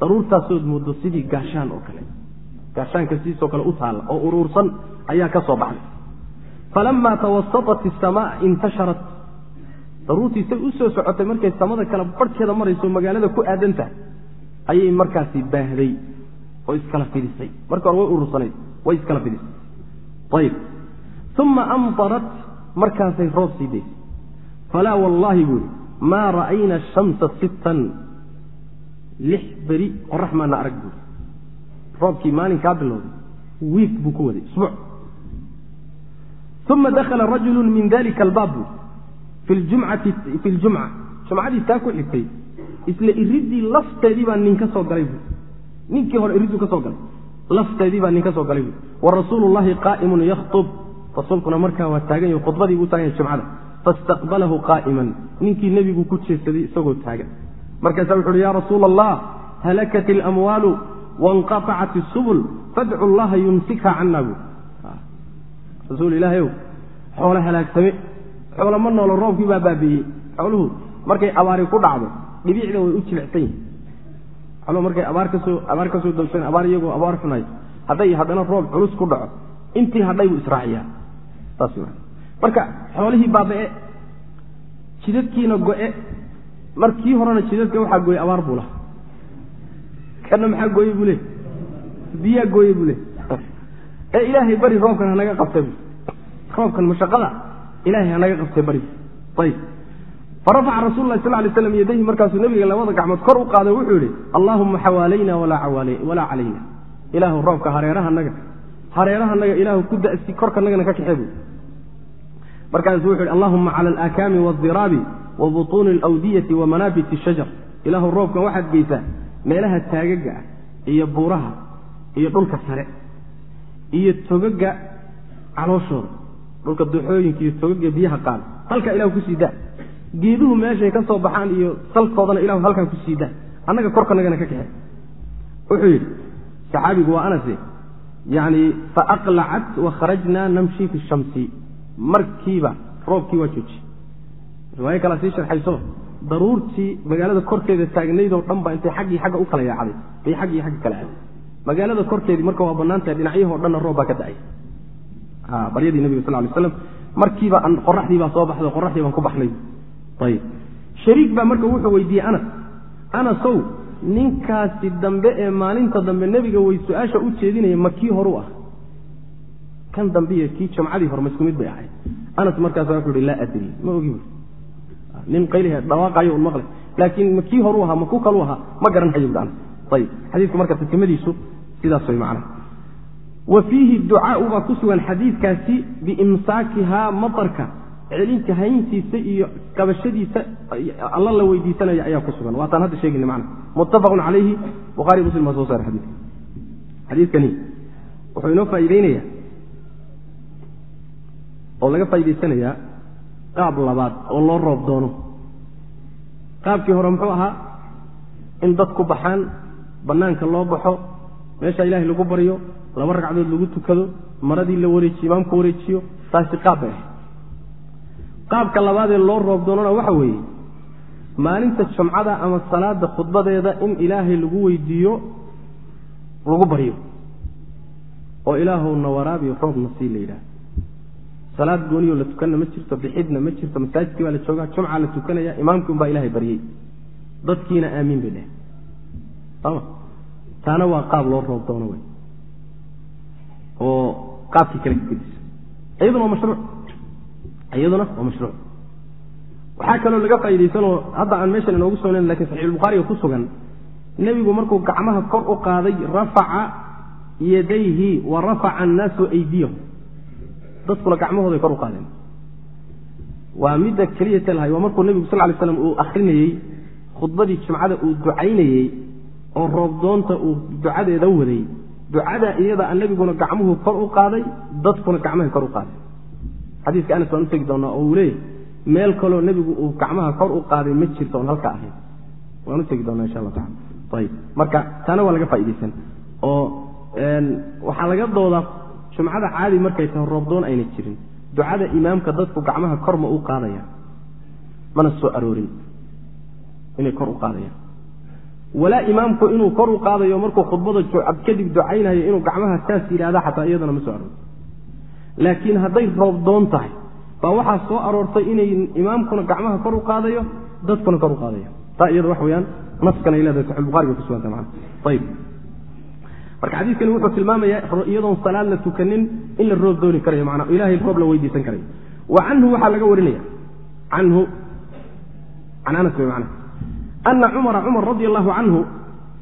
Daruurtaasood moodo sidii gaashaan oo kale. Gaashaanka sidiisoo kale u taalla oo uruursan ayaa ka soo baxday. Falama tawasatat isamaa intasharat. Daruurtii say u soo socotay markay samada kale barhkeeda marayso magaalada ku aadan tahay ayay markaasi baahday oo iskala fidisay. Marka hore way urursanayd way iskala fidisay. Ayib uma amtarat markaasay roob sii daysay falaa wallaahi buu yihi maa ra'ayna shamsa sittan lix beri qorax maana arag buuri roobkii maalinkaa bilowday wiik buu ku waday isbuuc uma dakhala rajulu min dalika albaab buuri fi ljumcati fi ljumca jumcadii taa ku xigtay isla iridii lafteedii baa nin ka soo galay buuri ninkii hore iriduu ka soo galay. Lafteedii baa nin ka soo galay. Buuri wa rasuulu llahi qaa'imun yakhtub rasuulkuna markaa waa taagan yahy khudbadii buu taagan yahy jumcada. Faistaqbalahu qaa'iman. Ninkii nebigu ku jeesaday isagoo taagan. Markaasaa wuxu uhi ya rasuula allah halakat ilamwaalu wainqatacat isubul fadcu llaha yumsikha cana buuri rasuul ilaahayow xoolo halaagsame. Xoolo ma noolo roobkii baa baabiiyey. Xooluhu markay abaari ku dhacdo dhibicda way u jilicsan yihiin xooluhu markay abaar ka soo abaar ka soo dawsan abaar iyagoo abaar xunay hadday haddana roob culus ku dhaco. Intii hadhay buu israaciyaa saas ma marka xoolihii baaba-e jidadkiina go-e markii horena jidadka waxaa gooye abaar buu laha kana maxaa gooye buu le biyaa gooye buu le ee ilaahay bari roobkan hanaga qabtay roobkan mashaqada ilahay hanaga qabtay bari. Ayib farafaca rasul lah sal lay slam yadayhi markaasuu nabiga labada gacmood kor u qaaday wuxuu yihi allaahuma xawaalayna walaa calayna ilaahu roobka hareerahanaga hareerahanaga ilaahu ku dasi korkanagana ka kaxee buy markaasu wuxu yhi allahuma cala alaakaami waaziraabi wa butuuni alawdiyati wa manaabiti shajar ilaahu roobkan waxaad geysaa meelaha taagaga ah iyo buuraha iyo dhulka sare iyo togaga calooshooda dhulka duxooyinka iyo togaga biyaha qaad halkaa ilahu ku sii daa geeduhu meeshay ka soo baxaan iyo salkoodana ilahu halkaa ku sii daa annaga korkanagana ka kaxe wuxuu yidhi saxaabigu waa anase yani faaqlacat wakharajna namshi fi shamsi. Markiiba roobkii waa jooji. Riwaayo kalaa sii sharxayso daruurtii magaalada korkeeda taagnaydoo dhan ba intay xaggii xagga u kala yaacday bay xaggii xagga kala aaday magaalada korkeedii marka waa banaantahay dhinacyahoo dhanna roob baa ka da'ay. Baryadii nabiga sal lay slam markiiba qoraxdii baa soo baxday qoraxdii baan ku baxnay shariik baa marka wuxuu weydiiyey anas. Anasow ninkaasi dambe ee maalinta dambe nebiga way su'aasha u jeedinaya ma kii horu ah kan dambiiyo kii jamcadii hore ma isku mid bay ahayd. Anas markaasa wuxuu ihi laa adri ma ogi nin qayliha dhawaaqayo un maqle laakiin ma kii horu ahaa ma ku kalu ahaa ma garanhayo bu anas. Ayib xadiidku marka tatimadiisu sidaas way macnaha wa fiihi ducaau baa ku sugan xadiidkaasi biimsaakihaa matarka celinta hayntiisa iyo qabashadiisa alla la weydiisanaya ayaa ku sugan. Waataan hadda sheegayna macna. Muttafaqun calayhi bukhaari muslim baa soo saaray xadiidka xadiidkani wuxuu inoo faa'iideynaya oo laga faa'idaysanayaa qaab labaad oo loo roob doono. Qaabkii hore muxuu ahaa in dadku baxaan bannaanka loo baxo meesha ilaahay lagu baryo laba ragcadood lagu tukado maradii la wareejiyo imaamku wareejiyo taasi qaab bay ahayd qaabka labaadee loo roob doonona waxa weeye maalinta jumcada ama salaada khudbadeeda in ilaahay lagu weydiiyo lagu baryo oo ilaahowna waraabiyo roobna sii la yidhaah salaad gooniyoo la tukanna ma jirto bixidna ma jirto masaajidkii baa la joogaa jumca la tukanaya imaamkii unbaa ilahay baryey dadkiina aamiin bay dheh soma taana waa qaab loo roob doono wey oo qaabkii kale ka gedisa iyaduna waa mashruuc iyaduna waa mashruuc. Waxaa kaloo laga faaidaysanoo hadda aan meeshan inoogu sugnayn laakiin saxiixulbukhaariga ku sugan nebigu markuu gacmaha kor u qaaday rafaca yadayhi wa rafaca annaasu aydiyahum. Dadkuna gacmahooday kor u qaadeen. Waa midda keliyata lahay waa markuu nebigu sal lay slam uu akrinayey khudbadii jumcada uu ducaynayey oo roobdoonta uu ducadeeda waday. Ducada iyada a nebiguna gacmuhu kor u qaaday dadkuna gacmahay kor u qaaday xadiiska anas waan u tegi doonaa oo uu leeyahy meel kaloo nebigu uu gacmaha kor u qaaday ma jirto oon halka ahayn. Waan u tegi doonaa insha allah tacala ayib. Marka taana waa laga faa'idaysan oo waxaa laga doodaa jumcada caadi markay tahay roobdoon ayna jirin. Ducada imaamka dadku gacmaha kor ma u qaadayaan. Mana soo aroorin. Inay kor u qaadayaan. Walaa imaamku inuu kor u qaadayo markuu khudbada kadib ducaynayo inuu gacmaha saas yidhahda xataa iyadana ma soo aroorin laakiin hadday roobdoon tahay baa waxaa soo aroortay inay imaamkuna gacmaha kor u qaadayo dadkuna kor u qaadayo. Taa iyada wax weyaan naskan ay leedahay saxixulbukhariga ku suganta macana ayib marka xadiiskani wuxuu tilmaamaya iyadoon salaad la tukanin in la roob dooni karayo manaa ilahay roob la weydiisan karayo. Wa canhu waxaa laga warinaya canhu can anas wey mana ana cumara cumar radi allahu canhu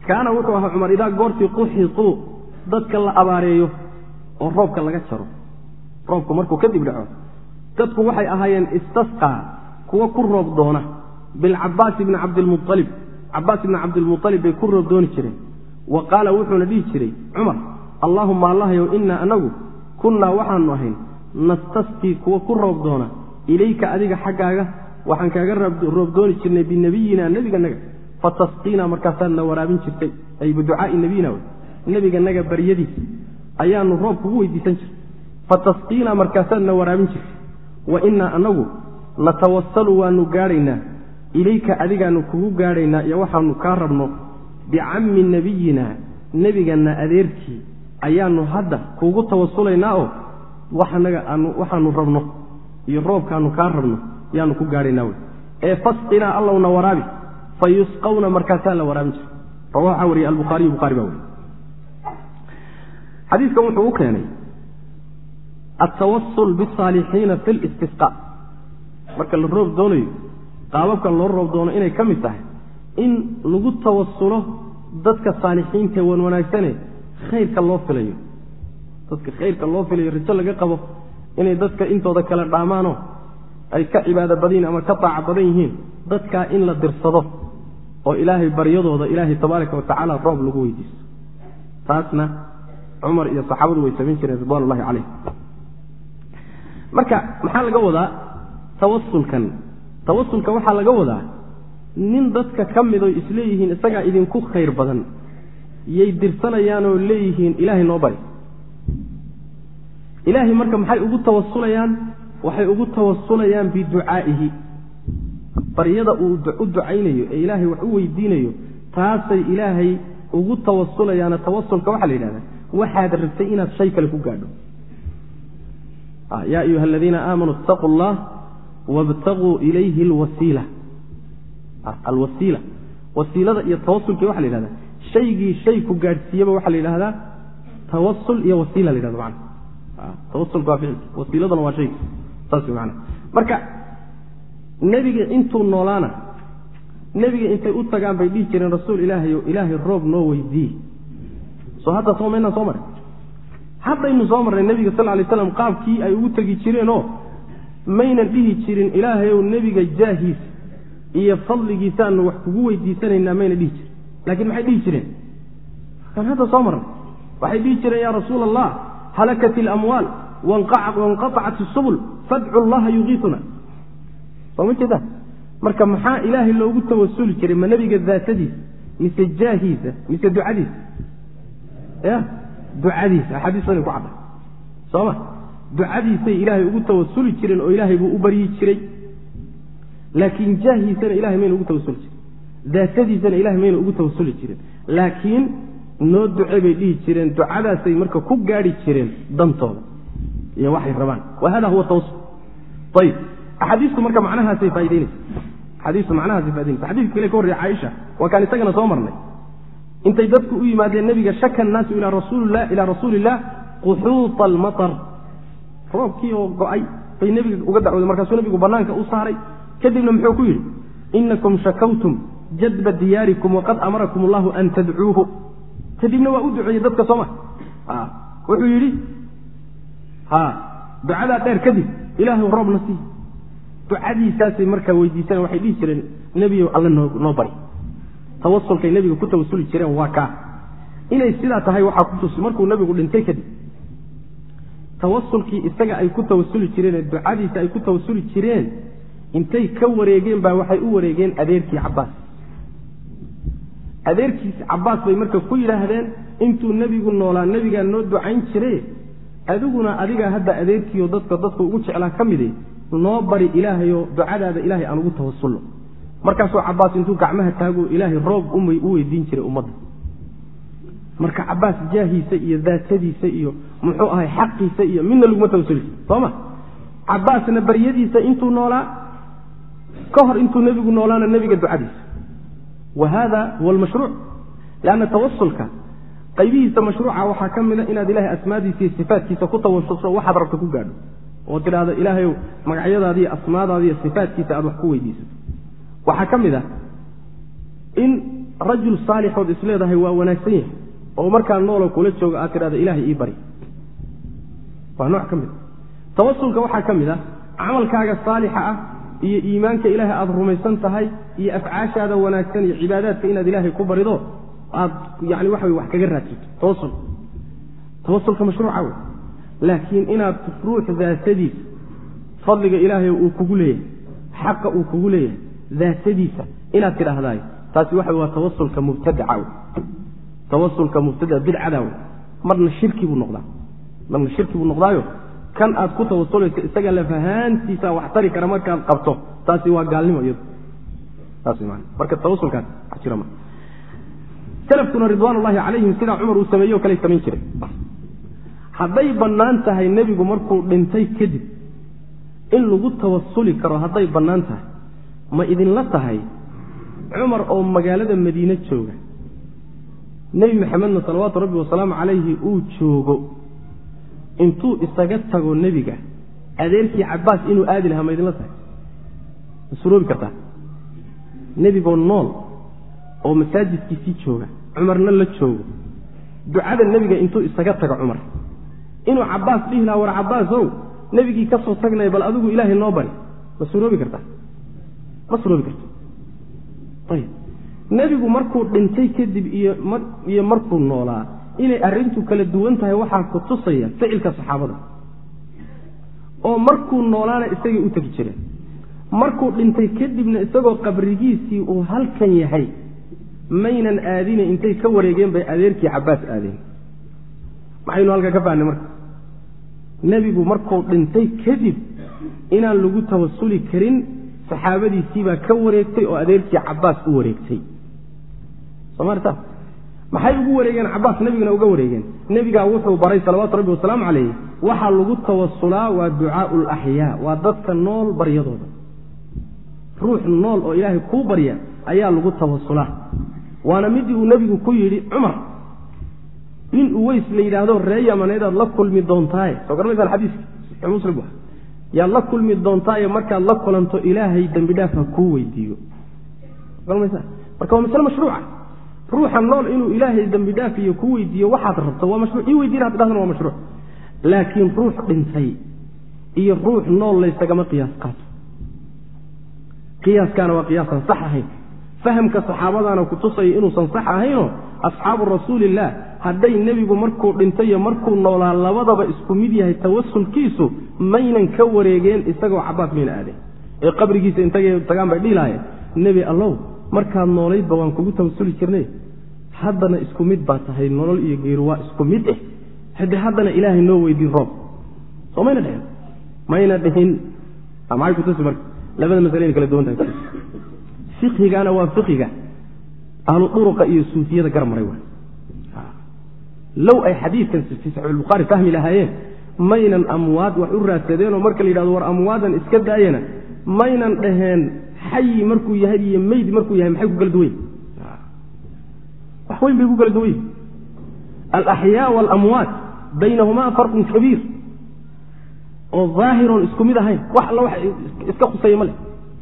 kaana wuxuu ahaa cumar idaa goortii quxituu dadka la abaareeyo oo roobka laga jaro roobku markuu kadib dhaco dadku waxay ahaayeen istasqaa kuwa ku roob doona. Bilcabaasi bni cabdilmualib cabaas ibni cabdilmualib bay ku roob dooni jireen. Wa qaala wuxuuna dhihi jiray cumar allaahuma allahyow innaa anagu kunnaa waxaanu ahayn nastasqii kuwa ku roob doona. Ilayka adiga xaggaaga waxaan kaaga roob dooni jirnay binebiyina nebiganaga fatasqiinaa markaasaad na waraabin jirtay. Ay biducaai nebiyina wey nebiganaga baryadiis ayaanu roob kugu weydiisan jirtay fatasqiinaa markaasaad na waraabin jirtay wa innaa anagu natawasalu waanu gaadhaynaa. Ilayka adigaanu kugu gaadhaynaa iyo waxaanu kaa rabno bicammi nebiyina nebigana adeerkii. Ayaanu hadda kuugu tawasulaynaa oo waxanaga aanu waxaanu rabno iyo roobkaanu kaa rabno yaanu ku gaadhaynaa wey. Ee fasqinaa allowna waraabi. Fa yusqawna markaasaa la waraabin jira rawa waxaa wariyey albukhaariyu bukhari baa weriy xadiiskan wuxuu u keenay altawasul bisaalixiina fi listisqa marka la roob doonayo qaababkan loo roob doono inay ka mid tahay in lagu tawasulo dadka saalixiinta wan wanaagsane khayrka loo filayo dadka khayrka loo filayo rajo laga qabo inay dadka intooda kale dhaamaanoo ay ka cibaado badan ama ka daaca badan yihiin dadkaa in la dirsado oo ilaahay baryadooda ilaahay tabaaraka watacaala roob lagu weydiisto taasna cumar iyo saxaabadu way samayn jireen ridwan ullahi caleyh marka maxaa laga wadaa? Tawasulkan tawasulka waxaa laga wadaa nin dadka ka mid oo isleeyihiin isagaa idinku khayr badan yay dirsanayaanoo leeyihiin ilaahay noo bari. Ilaahay marka maxay ugu tawasulayaan waxay ugu tawasulayaan biducaa'ihi. Baryada uu u ducaynayo ee ilaahay wax u weydiinayo taasay ilaahay ugu tawasulayaana tawasulka waxaa la yidhahdaa waxaad rabtay inaad shay kale ku gaadho ya ayuha aladiina aamanuu itaquu allah wabtaguu ilayhi alwasiila alwasiila wasiilada iyo tawasulkii waxa la yidhahdaa. Shaygii shay ku gaadhsiiyaba waxaa la yidhahdaa tawasul iyo wasiila la yhahdo mana tawasulka waa ficilki wasiiladuna waa shaygi saas wey mana marka nebiga intuu noolaana nebiga intay u tagaan bay dhihi jireen rasuul ilaahay o ilaahay roob noo weydiiye soo hadda soo maynaan soo maray haddaynu soo marnay nebiga sal lay slam qaabkii ay ugu tegi jireenoo maynan dhihi jirin ilaahayow nebiga jaahiisa iyo fadligiisaanu wax kugu weydiisanaynaa mayna dhihi jirin. Laakiin maxay dhihi jireen? Kan hadda soo marnay. Waxay dhihi jireen yaa rasuula allah halakat ilamwaal wanqaacat isubul fadcu llaha yugiituna soo ma jeeda marka maxaa ilaahay loogu tawasuli jiray ma nebiga daatadiisa mise jaahiisa mise ducadiisa? Ya ducadiisa axaadiisani ku cadda sooma? Ducadiisay ilaahay ugu tawasuli jireen oo ilaahay buu u baryi jiray. Laakiin jaahiisana ilahay mayna ugu tawasuli jiren daatadiisana ilahay mayna ugu tawasuli jiren laakiin noo duce bay dhihi jireen ducadaasay marka ku gaadhi jireen dantooda. Iyo waxay rabaan. Wa hada huwa tawasul ayib axaadiistu marka macnahaasay faaideynaysa axaadiistu macnahaasay faaideynaysa xadiiska kale ka horreya caaisha waa kaan isagana soo marnay intay dadku u yimaadeen nebiga shaka annaasu ilaa rasuulilah ilaa rasuuli illah quxuuta almatar roobkii oo go'ay bay nebiga uga dacwooday markaasuu nebigu bannaanka u saaray. Kadibna muxuu ku yidhi inakum shakawtum jadba diyaarikum waqad amarakum allahu an tadcuuhu. Kadibna waa u duceeyey dadka sooma wuxuu yidhi ha ducadaa dheer kadib ilaahu roobna sii. Ducadiisaasay markaa weydiisana waxay dhihi jireen nebiyo alle noo bari tawasulkay nebiga ku tawasuli jireen waa kaa inay sidaa tahay waxaa ku tusi markuu nebigu dhintay kadib tawasulkii isaga ay ku tawasuli jireenee ducadiisa ay ku tawasuli jireen intay ka wareegeen baa waxay u wareegeen adeerkii cabbaas. Adeerkiis cabbaas bay marka ku yidhaahdeen intuu nebigu noolaa nebigaa noo ducayn jire adiguna adigaa hadda adeerkiiyo dadka dadka ugu jeclaa ka mide noo bari ilaahayoo ducadaada ilaahay aan ugu tawasulno markaasuu cabbaas intuu gacmaha taago ilaahay roob u weydiin jiray ummadda. Marka cabbaas jaahiisa iyo daatadiisa iyo muxuu ahay xaqiisa iyo midna laguma tawasuli. Jir sooma? Cabbaasna baryadiisa intuu noolaa ka hor intuu nebigu noolaana nebiga ducadiisa. Wa hada huwa almashruuc lanna tawasulka qaybihiisa mashruuca waxaa ka mida inaad ilahay asmaadiisa iyo sifaatkiisa ku tawasulso waxaad rabta ku gaadho. Oo tidhaahdo ilaahayow magacyadaadi iyo asmaadaadi iyo sifaatkiisa aad wax ku weydiisato waxaa ka mid ah in rajul saalixood isleedahay waa wanaagsan yahay oo markaa noolo kula jooga aad tidhahdo ilaahay ii bari. Waa nooc ka mid a tawasulka waxaa ka mid ah camalkaaga saalixa ah iyo iimaanka ilaahay aada rumaysan tahay iyo afcaashaada wanaagsan iyo cibaadaadka inaad ilaahay ku barido aad yani waxa way wax kaga raadsato. Tawasul tawasulka mashruuca wey laakiin inaad ruux daatadiisa fadliga ilaahay uu kugu leeyahay xaqa uu kugu leeyahay daatadiisa inaad tidhaahdaay taasi waxa waa tawasulka mubtadaca tawasulka mubtada bidcada wey marna shirki buu noqdaa. Marna shirki buu noqdaayo. Kan aad ku tawasulayso isaga lafahaantiisa wax tari kara markaad qabto. Taasi waa gaalnimo iyadu. Taas man marka tawasulkaas wax jira ma. Salafkuna ridwaan ullahi calayhim sidaa cumar uu sameeyo o kale samayn jiray hadday bannaan tahay nebigu markuu dhintay kadib in lagu tawasuli karo hadday bannaan tahay ma idinla tahay? Cumar oo magaalada madiine jooga. Nebi maxamedna salawaatu rabbi wasalaamu calayhi uu joogo. Intuu isaga tago nebiga adeerkii cabbaas inuu aadi lahaa ma idinla tahay? Ma suroobi kartaa? Nebigoo nool oo masaajidkiisii jooga cumarna la joogo. Ducada nebiga intuu isaga tago cumar. Inuu cabaas dhihi lahaa war cabaasow nebigii ka soo tagnaya bal adigu ilaahay noo bari. Ma suroobi kartaa ma suroobi karta ayib. Nebigu markuu dhintay kadib iyo markuu noolaa inay arrintu kala duwan tahay waxaa ku tusaya ficilka saxaabada. Oo markuu noolaana isagay u tegi jireen markuu dhintay kadibna isagoo qabrigiisii uu halkan yahay maynan aadine intay ka wareegeen bay adeerkii cabaas aadeen. Maxaynu halkaa ka fahnay marka? Nebigu markuu dhintay kadib inaan lagu tawasuli karin saxaabadiisiibaa ka wareegtay oo adeerkii cabaas u wareegtay. Somarta maxay ugu wareegeen cabaas nebigana uga wareegeen? Nebigaa wuxuu baray salawaatu rabbi wasalaamu calayh waxaa lagu tawasulaa waa ducaau laxyaa waa dadka nool baryadooda. Ruux nool oo ilaahay kuu barya ayaa lagu tawasulaa waana midii uu nebigu ku yidhi cumar nin uweys la yidhaahdo ree yamaneedaad la kulmi doontaaye soo garanaysaan xadiiska? Muslim yaad la kulmi doontaaye markaad la kulanto ilaahay dembi dhaaf ha kuu weydiiyo. Marka waa masle mashruuca. Ruuxa nool inuu ilaahay dembi dhaaf iyo ku weydiiyo waxaad rabto waa mashruuc. Ii weydiin had dhahdana waa mashruuc. Laakiin ruux dhintay iyo ruux nool laysagama qiyaas qaato. Qiyaaskaana waa qiyaasaan sax ahayn fahamka saxaabadaana kutusaya inuusan sax ahaynoo asxaabu rasuulillaah hadday nebigu markuu dhintay iyo markuu noolaa labadaba isku mid yahay tawasulkiisu maynan ka wareegeen isagoo cabaas mayna aadeen ee qabrigiisa intagay tagaan bay dhihi lahayen nebi allow markaad noolaydba waan kugu tawasuli jirnay. Haddana isku mid baa tahay nolol iyo geeru waa isku mid eh. Hade haddana ilaahay noo weydiin roob. Soo mayna dhihin mayna dhihin maxay kutusi marka? Labada masale kala duwan tahay fiqhigana waa fiqiga ahlu iyo suufiyada gar maray waay low ay xadiidkan fi saxiixulbukhaari fahmi lahaayeen maynan amwaad wax u raadsadeenoo marka la yidhahdo war amwaadan iska daayana maynan dhaheen xayi markuu yahay iyo meyd markuu yahay maxay ku kala duwan? Wax weyn bay ku kala duwan. Yihin alaxyaa waalamwaat baynahumaa farqun kabiir oo daahiroon isku mid ahayn. Wax alla wax iska khuseeya ma leh.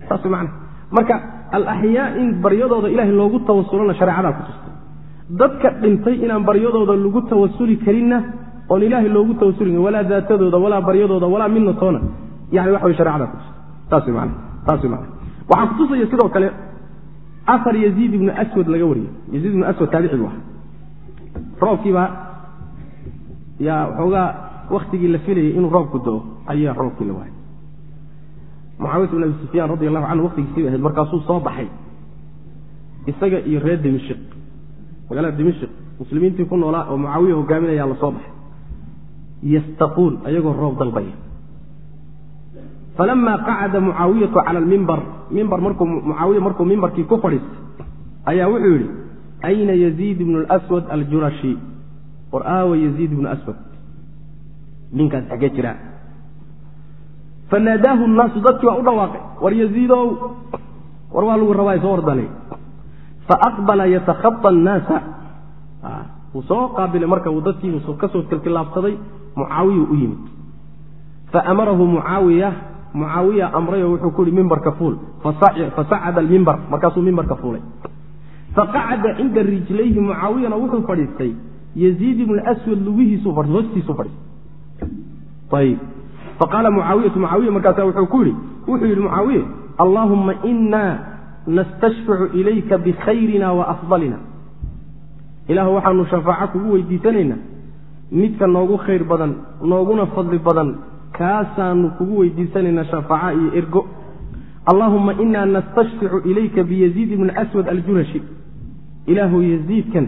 Saas macana marka alaxyaa in baryadooda ilaahay loogu tawasulona shareecadaa ku tustay dadka dhintay inaan baryadooda lagu tawasuli karinna oon ilaahay loogu tawasuli karin walaa daatadooda walaa baryadooda walaa midna toona. Yani waxa way sharecadaa ku tustay saas mana saas mana waxaa kutusaya sidoo kale afar yaziid ibnu aswad laga wariyey. Yaziid ibnu aswad taabici bu aha roobkiibaa yaa waxoogaa waktigii la filayay inuu roobku do-o ayaa roobkii la waayay mucaawiyat bn abi sufyaan radi allahu canhu waktigiisii bay ahayd markaasuu soo baxay. Isaga iyo reer dimishik magaalada dimishik muslimiintii ku noolaa oo mucaawiya hogaaminayaa la baxay. Yastaquun ayagoo roob dalbaya. Falama qacada mucaawiyatu cala almimbar mimbar markuu mucaawiya markuu mimbarkii ku fadhiistay ayaa wuxuu yidhi ayna yaziid ibnu lswad aljurashi? War aawa yaziid ibnu aswad. Ninkaas xagee jiraa fanaadaahu nnaasu dadkii waa u dhawaaqay. War yaziidow war waa lagu rabaa soo ordalay. faaqbala yatakhaa annaasa wuu soo qaabilay. Marka uu dadkii ka soo tiltilaabsaday mucaawiya u yimid. faamarahu mucaawiya mucaawiya amrayoo wuxuu ku yihi mimbarka fuul. fasacada almimbar markaasuu mimbarka fuulay. faqacada cinda rijlayhi mucaawiyana wuxuu fadhiistay. Yaziid ibnu aswad lugihiisu hoostiisu fadhiistay faqaala mucaawiyatu mucaawiya markaasa wuxuu ku yihi wuxuu yidhi mucaawiye allaahumma inaa nastashficu ilayka bikhayrina wa afdalina. Ilaahu waxaanu shafaaco kugu weydiisanaynaa midka noogu khayr badan nooguna fadli badan kaasaanu kugu weydiisanaynaa shafaaca iyo ergo. Allaahumma inaa nastashficu ilayka biyaziid ibni aswad aljurashi ilaahu yaziidkan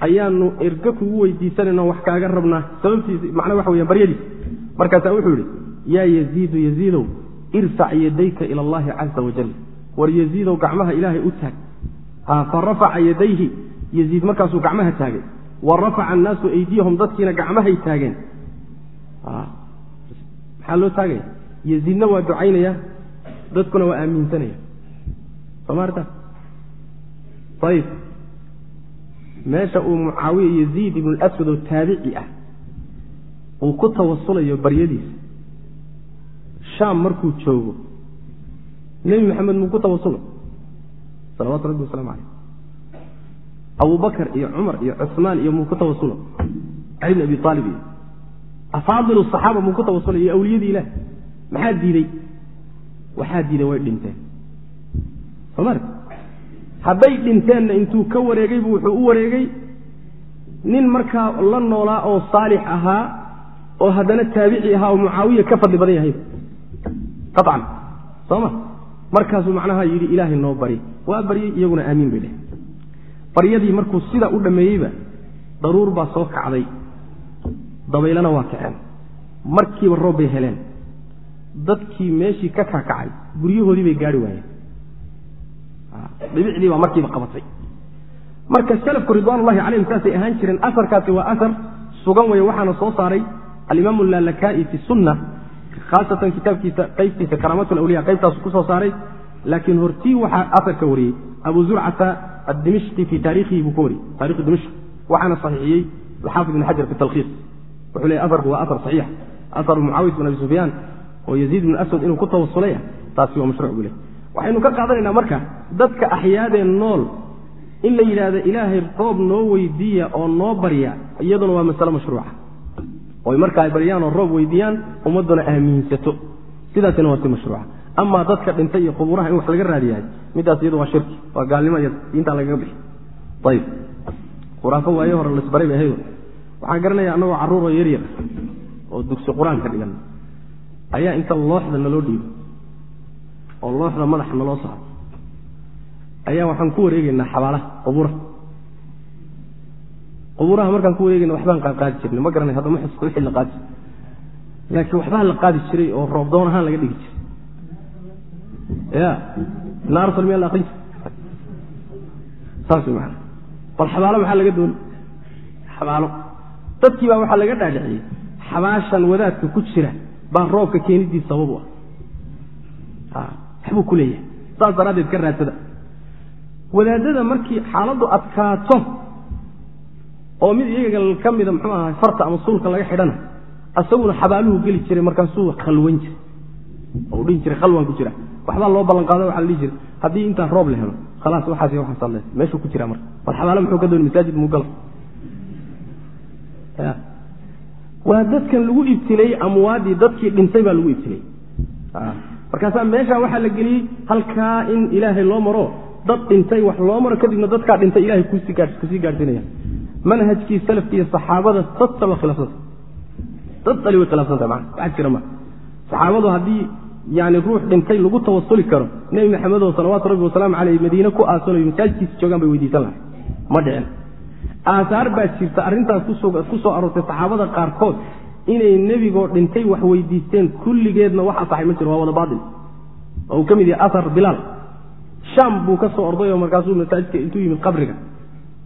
ayaanu ergo kugu weydiisanayna wax kaaga rabnaa sababtiisa macnaa waxa weya baryadiis markaasaa wuxuu yidhi yaa yaziidu yaziidow irfac yadayka ila allahi caza wajal war yaziidow gacmaha ilaahay u taag. Fa rafaca yadayhi yaziid markaasuu gacmaha taagay. Wa rafaca annaasu aydiyahum dadkiina gacmahay taageen. Maxaa loo taagaya yaziidna waa ducaynaya dadkuna waa aaminsanaya somaarta ayib meesha uu mucaawiya yaziid ibnu aswad oo taabici ah uu ku tawasulayo baryadiisa shaam markuu joogo nebi maxamed muu ku tawasula? Salawatu rabbi waslamu caleyh abubakar iyo cumar iyo cumaan iyo muu ku tawasulo cali bn abi aalib iyo. Afaadilu saxaaba muu ku tawasulay iyo awliyadii ilaah? Maxaa diiday? Waxaa diiday way dhinteen. Soomar hadday dhinteenna intuu ka wareegaybu wuxuu u wareegay nin markaa la noolaa oo saalix ahaa oo haddana taabici ahaa oo mucaawiya ka fadli badan yahay acan sooma. Markaasuu macnaha yidhi ilaahay noo bari. Waa baryey iyaguna aamiin bay dheh baryadii markuu sida u dhammeeyeyba daruur baa soo kacday. Dabaylana waa kaceen. Markiiba roob bay heleen. Dadkii meeshii ka kakacay guryahoodii bay gaari waayeen. Dhibicdii baa markiiba qabatay. Marka salafku ridwaanullahi calayhim saasay ahaan jireen asarkaasi waa asar sugan weeye waxaana soo saaray alimaamu lalakaai fi sunna khaasatan kitaabkiisa qaybtiisa karaamat lawliya qaybtaasu ku soo saaray laakiin hortii waxaa asarka wariyey abu zurcata addimishqi fii taariikhihi buu ka wariyey taarikhi dimishq waxaana saxiixiyey alxaafid ibn xajar fi wuxuu leeyay asarku waa asar saxiix asaru mucaawid bin abi sufyaan oo yaziid bin aswad inuu ku tawasulaya taasi waa mashruuc buu waxaynu ka qaadanaynaa marka dadka axyaadee nool in la yidhaahdo ilaahay roob noo weydiiya oo noo barya iyaduna waa masale mashruuca oy marka ay baryaan oo roob weydiiyaan ummadduna aaminsato sidaasina waa si mashruuca. Amaa dadka dhintay iyo qubuuraha in wax laga raadiyahay midaas iyadu waa shirki waa gaalnimo iyada diintaa lagaga bixi. Ayib khuraafo waaye hore lasbaray bay ahaydo waxaan garanaya annagoo carruuroo yaryar oo dugsi qur'aanka dhigan. Ayaa inta looxda naloo dhiibo oo looxda madaxa naloo saaro ayaa waxaan ku wareegeynaa xabaalaha qubuuraha qubuuraha markaan ku wareegeyna waxbaan qaadqaadi jirnay ma garanay hadda ma xususta wixii la qaadi jiray? Laakiin waxbaa la qaadi jiray oo roobdoon ahaan laga dhigi jiray. Ya naartal miyaa la aqrin jiray saas maa bal xabaalo maxaa laga dooni xabaalo. Dadkii baa waxaa laga dhaadhiciyey. Xabaashan wadaadka ku jira baa roobka keeniddii sabab u ah. Waxbuu ku leeyahay. Saas daraaddeed ka raadsada wadaadada markii xaaladdu adkaato oo mid iyaga ka mida muxuu ahaa farta ama suulka laga xidhana asaguna xabaaluhu geli jiray markaasuu khalwan jiray. Oo dhihi jiray khalwan ku jira. Waxbaa loo ballan qaado waxa la dhihi jiray. Haddii intaa roob la helo khalaas waxaas iyo waxaasaad leedahay meeshuu ku jiraa marka. Bal xabaalo muxuu ka dooni masaajid muu gala ya waa dadkan lagu ibtileeyey amwaadii dadkii dhintay baa lagu ibtileeyey markaasaa meeshaa waxaa la geliyey halkaa in ilaahay loo maro dad dhintay wax loo maro kadibna dadkaa dhintay ilahay ku sii gaadhsiinaya manhajkii salafki iyo saxaabada dadta waa khilaafsanta dad ali way khilaafsanta maa wax jira ma. Saxaabadu haddii yani ruux dhintay lagu tawasuli karo nebi maxamedo salawaatu rabbi wasalaamu caleyh madiine ku aasanayo masaajidkiisa joogaan bay weydiisan lahay ma dhicin. Aasaar baa jirta arrintaas ku soo aroortay saxaabada qaarkood inay nebigoo dhintay wax weydiisteen kulligeedna wax asaxay ma jiro waa wada baail oo uu ka mid yahay asar bilaal. Shaam buu ka soo ordayoo markaasuu masaajidka intuu yimid qabriga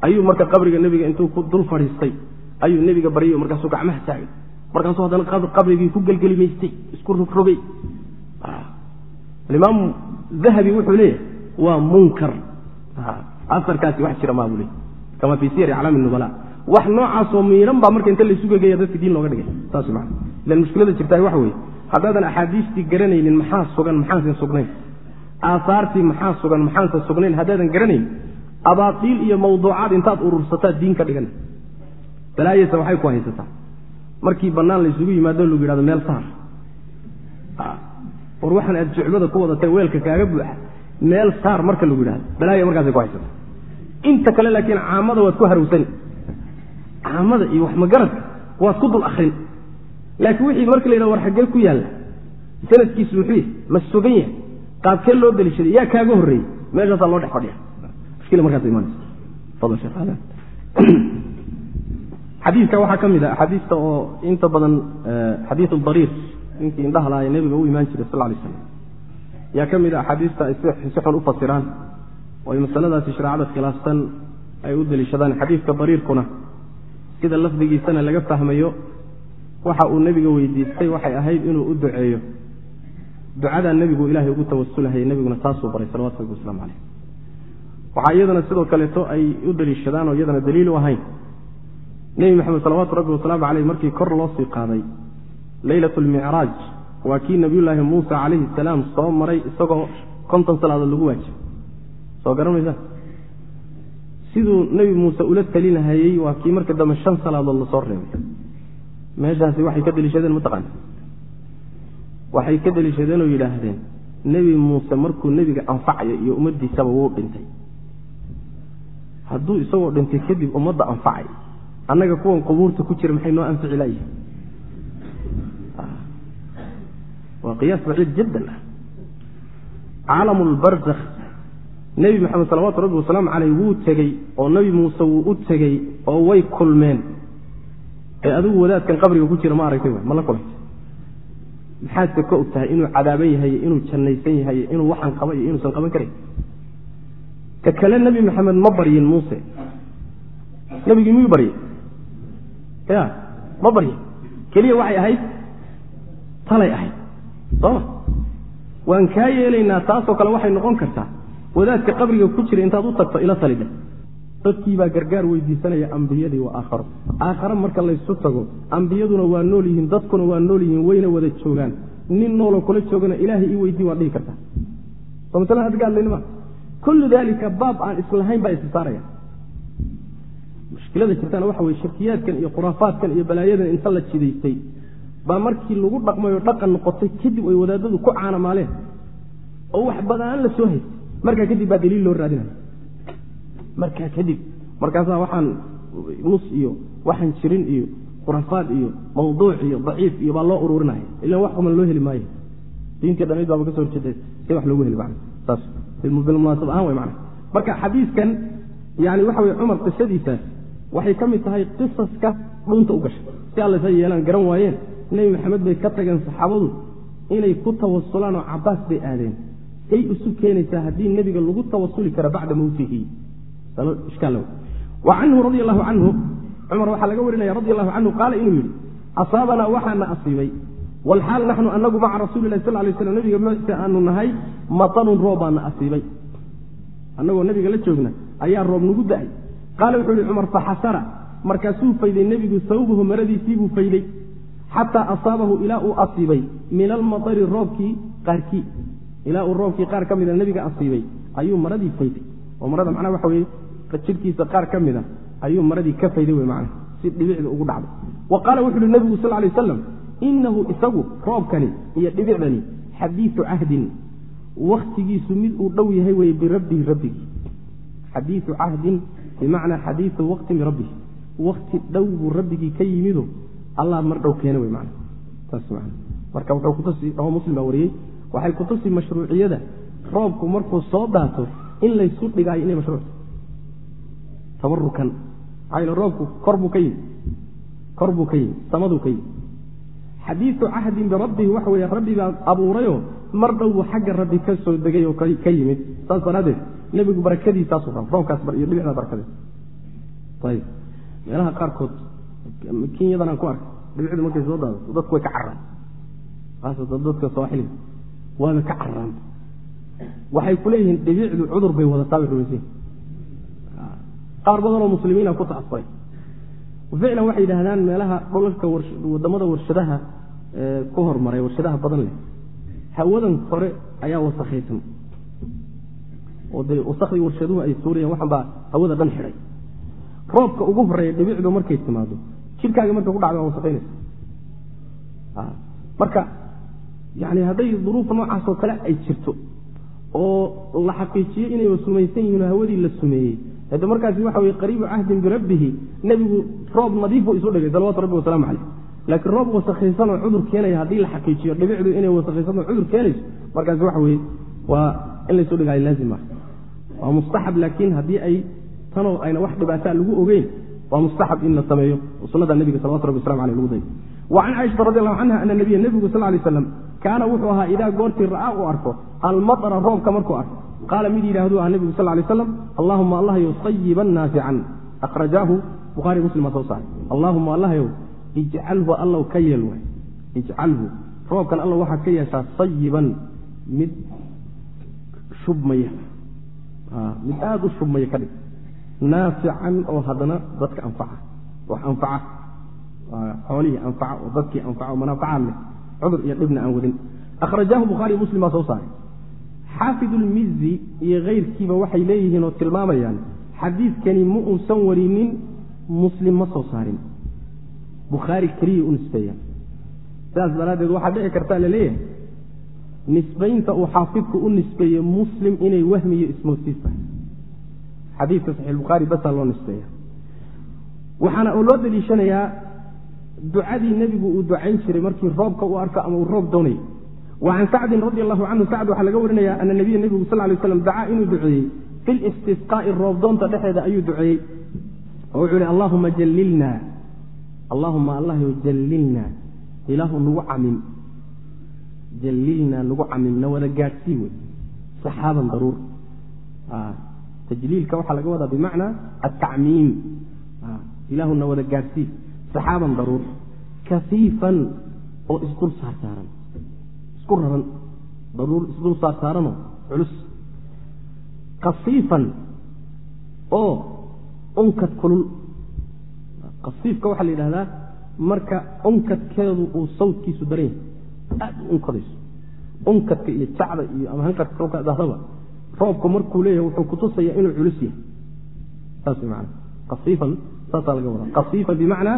ayuu marka qabriga nebiga intuu ku dul fadhiistay. Ayuu nebiga baryay markaasuu gacmaha taagay. Markaasuu haddana qabrigii ku gelgelimaystay isku rogrogay alimaamu dahabi wuxuu leeyahay waa munkar. Asarkaasi wax jira maa buu leey kama fii siyari aclaami nubala wax noocaasoo miidhan baa marka inta laysu gegeeya dadka diin looga dhigay. Saas maa ilan mushkilada jirtaa waxa weeye. Haddaadan axaadiistii garanaynin maxaa sugan maxaansan sugnayn? Aasaartii maxaa sugan maxaansan sugnayn? Haddaadan garanayn abaaiil iyo mawduucaad intaad urursataa diin ka dhigan. Balaayasa waxay ku haysataa. Markii bannaan laysugu yimaado lagu yidhahdo meel saar war waxaan aad jucbada ku wadatay weelka kaaga buuxa. Meel saar marka lagu yidhahdo. Balaaya markaasay ku haysataa inta kale laakiin caamada waad ku harowsani caamada iyo wax magaradka waad ku dul akrin laakiin wixii marka la yidhahdo war xaggee ku yaalla. Sanadkiisu muxuu yahy ma sugan yahay. Qaabkee loo deliishaday yaa kaaga horreeyey. Meeshaasaa loo dhex fadhiya xadiika waxaa ka mid a axaadiista oo inta badan xadiiu dariir ninkii indhaha lahay nebiga u imaan jiray sal lay slam yaa ka mid a axaadiista ay si xun u fasiraan oo ay masaladaasi shareecada khilaafsan ay u deliishadaan. Xadiidka dariirkuna sida lafdigiisana laga fahmayo waxa uu nebiga weydiistay waxay ahayd inuu u duceeyo ducadaa nebigu ilaahay ugu tawasulahayay nebiguna taasuu baray salawatu rabbi waslamu caleyh waxaa iyadana sidoo kaleeto ay u daliishadaan oo iyadana daliil u ahayn. Nebi maxamed salawaatu rabbi wasalaamu caleyh markii kor loo sii qaaday leylat lmicraaj waa kii nabiyullaahi muusa calayhi salaam soo maray isagoo konton salaadood lagu waajibay. Soo garan maysaa siduu nebi muuse ula talinahayey waa kii marka dambe shan salaadood la soo reebay. Meeshaasi waxay ka deliishadeen mataqaana waxay ka deliishadeen oo yidhaahdeen nebi muuse markuu nebiga anfacayo iyo ummaddiisaba wuu dhintay hadduu isagoo dhintay kadib ummadda anfacay. Annaga kuwan qubuurta ku jira maxay noo anfici layihin waa qiyaas baciid jiddan ah. Caalamu lbarzakh nebi maxamed salawaatu rabbi wasalaamu caleyh wuu tegey oo nebi muuse wuu u tegey oo way kulmeen. Ee adigu wadaadkan qabriga ku jira ma aragtay ma la kulantay maxaadse ka og tahay inuu cadaaban yahay inuu jannaysan yahay inuu waxaan qaba iyo inuusan qaban karayn ka kale nebi maxamed ma baryin muuse. Nebigii miyuu barye? Ya ma baryin keliya waxay ahayd talay ahayd. Sooma waan kaa yeelaynaa taasoo kale waxay noqon kartaa wadaadka qabriga ku jira intaad u tagto ila talidhe dadkiibaa gargaar weydiisanaya ambiyadii waa aakharo. Aakhare marka laysu tago ambiyaduna waa nool yihiin dadkuna waa nool yihiin wayna wada joogaan. Nin nooloo kula joogana ilaahay ii weydii waad dhihi kartaa. Soo masala had gaadlaynima kullu daalika baab aan islahayn baa issaaraya mushkilada jirtana waxa weye shirkiyaadkan iyo khuraafaadkan iyo balaayadan inta la jidaystay baa markii lagu dhaqmay oo dhaqan noqotay kadib ay wadaadadu ku caanamaaleen oo wax badaan la soo haystay markaa kadib baa daliil loo raadinaya markaa kadib markaasaa waxaan nus iyo waxaan jirin iyo khuraafaad iyo mawduuc iyo daciif iyo baa loo ururinaya ilan wax kuman loo heli maayo diintii dhamayd baaba ka so horjeeda si wax loogu heli man saas bilmunaasab ahaan mana marka xadiiskan yani waxa weye cumar qisadiisaas waxay ka mid tahay qisaska dhunta u gashay. Si allasa yeelaan garan waayeen nebi maxamed bay ka tageen saxaabadu inay ku tawasulaan oo cabaas bay aadeen. Say isu keenaysaa haddii nebiga lagu tawasuli kara bacda mawtihi. Wa canhu radi allahu canhu cumar waxaa laga warinaya radi allahu canhu qaala inuu yidhi asaabanaa waxaana asiibay walxaal naxnu anagu maca rasuuli lahi sal lay slam nabiga mse aanu nahay matanun roob baana asiibay. Annagoo nabiga la joogna ayaa roob nagu da'ay. Qaala wuxuu yihi cumar faxasara markaasuu fayday nebigu sawbahu maradiisiibuu fayday xataa asaabahu ilaa uu asiibay. Min almatari roobkii qaarkii ilaa uu roobkii qaar ka mida nebiga asiibay ayuu maradii fayday. Oo marada macnaha waxa weye jirkiisa qaar ka mida ayuu maradii ka fayday wey macnaha si dhibicda ugu dhacday. Wa qaala wuxu uhi nebigu sal lay aslam inahu isagu roobkani iyo dhibicdani xadiiu cahdin waktigiisu mid uu dhow yahay weye birabbihi rabbigii xadiiu cahdin bimacnaa xadiiu waqtin birabbihi wakti dhow buu rabbigii ka yimido allah mar dhow keena wey man saas man marka rawa muslim baa wariyey waxay kutusi mashruuciyada roobku markuu soo daato in laysu dhigaayo inay mashruuc tabarukan maxaa roobku kor buu ka yimi kor buu ka yimi samaduu ka yimi xadiiu cahdin birabbihi waxa weye rabbigaa abuurayoo mar dhow buu xagga rabbi ka soo degay oo ka yimid. Saas daraaddeed nebigu barakadiisaasu rab roobkaas iyo dhibicda barakadeed ayb meelaha qaarkood kenyadan ku arkay dhibicdu markay soo daadato dadku way ka caraan haasatan dadka sooxiliga waaba ka caraan waxay ku dhibicdu cudur bay wadataa bay rumaysan qaar badanoo muslimiina ku tacasuray ficlan waxay yidhaahdaan meelaha dhulalka waddamada warshadaha ku hormaray warshadaha badan leh. Hawadan kore ayaa wasakhaysan oo dee wasakhdii warshaduhu ay suurayaan waxan baa hawada dhan xidhay roobka ugu horreeya dhibicdu markay timaado jirkaaga markay ku dhacda waa wasakhaynaysa marka yani hadday duruuf noocaasoo kale ay jirto oo la xaqiijiyo inay sumaysan yihiin hawadii la sumeeyey hade markaasi waxa weye qariibu cahdin birabbihi nebigu roob nadiifu isu dhigay salawatu rabbi wasalaamu caleyh laakiin roob wasakhaysanoo cudur keenaya haddii la xaqiijiyo dhibicdu inay wasakhaysanoo cudur keenayso markaasi waxa weye waa in laysu dhigaayo laazim maaha waa mustaxab laakiin haddii ay tanoo ayna wax dhibaataa lagu ogeyn waa mustaxab in la sameeyo. Sunada nebiga salawatu rabbi waslamu aleh lagu dayo wa caaishata radi allahu canha ana nabiya nebigu sal lay slam kaana wuxuu ahaa idaa goortii ra'aa uu arko almatara roobka markuu arko qaala mid yidhahduu aha nebigu sal lay slam allahuma allahyow sayiban naafican. Akhrajaahu bukhaari muslim aa soo saaray. Allahuma allahyow ijcalhu allow ka yeel ijcalhu roobkan allow waxaa ka yeeshaa sayiban mid shubmaya. Mid aada u shubmaya ka dhig. Naafican oo haddana dadka anfaca wax anfaca. Xoolihii anfaca oo dadkii anfaca oo manaafacaad leh. Cudur iyo dhibna aan wadin. Akhrajaahu bukhaari muslim baa soo saaray. Xaafid ulmizi iyo keyrkiiba waxay leeyihiin oo tilmaamayaan xadiidkani ma uusan warinin muslim ma soo saarin bukhaari keliya u nisbeeya. Sidaas daraaddeed waxaa dhici kartaa la leeyahay nisbaynta uu xaafidku u nisbeeye muslim inay wahmiyo ismoodsiis tahay. Xadiidka saxiixulbukhaari basaa loo nisbeeya. Waxaana uu loo daliishanayaa ducadii nebigu uu ducayn jiray markii roobka u arko ama uu roob doonayay. Wa can sacdin radi allahu canhu sacd waxaa laga warinaya ana nabiya nebigu sal lay slam dacaa inuu duceeyey. Fi listisqaa'i roobdoonta dhexeeda ayuu duceeyey. Oo wuxuu ihi allahuma jallilna allahuma allahyo jallilna ilaahu nagu camim jallilna nagu camim na wada gaadhsii wey. Saxaaban daruur. Tajliilka waxaa laga wadaa bimacnaa atacmiim ilaahu na wada gaadhsii. Saxaaban daruur. Kafiifan oo isdul saarsaaran isku raran. Daruur isdul saarsaaranoo culus. Kasiifan oo unkad kulul kasiifka waxaa la yidhahdaa marka unkadkeedu uu sawdkiisu daran yahay aada u unkadayso. Unkadka iyo jacda iyo ama hanqadka kolka dahdaba roobku markuu leeyahay wuxuu kutusaya inuu culus yahay. Saas man kasiifan saasaa laga wadaa. Kasiifan bimacnaa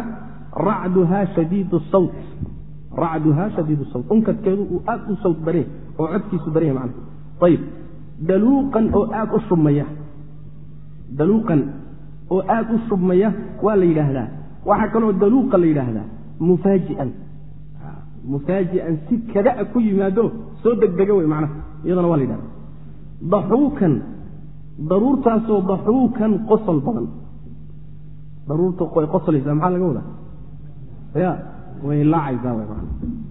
racduhaa shadiid sawt. Racduhaa shadiid sawt. Unkadkeedu uu aada u sawt yahay oo codkiisu daran yahay macna ayib daluuqan oo aada u shubmaya daluuqan oo aada u shubmaya waa la yidhaahdaa. Waxaa kaloo daluuqa la yidhaahdaa mufaajian. Mufaajian si kadaa ku yimaado soo degdega wey macnaha iyadana waa la yidhahda daxuukan daruurtaasoo daxuukan qosol badan. Daruurta way qosolaysaa maxaa laga wadaa? Ya way hilaacaysaa wy mana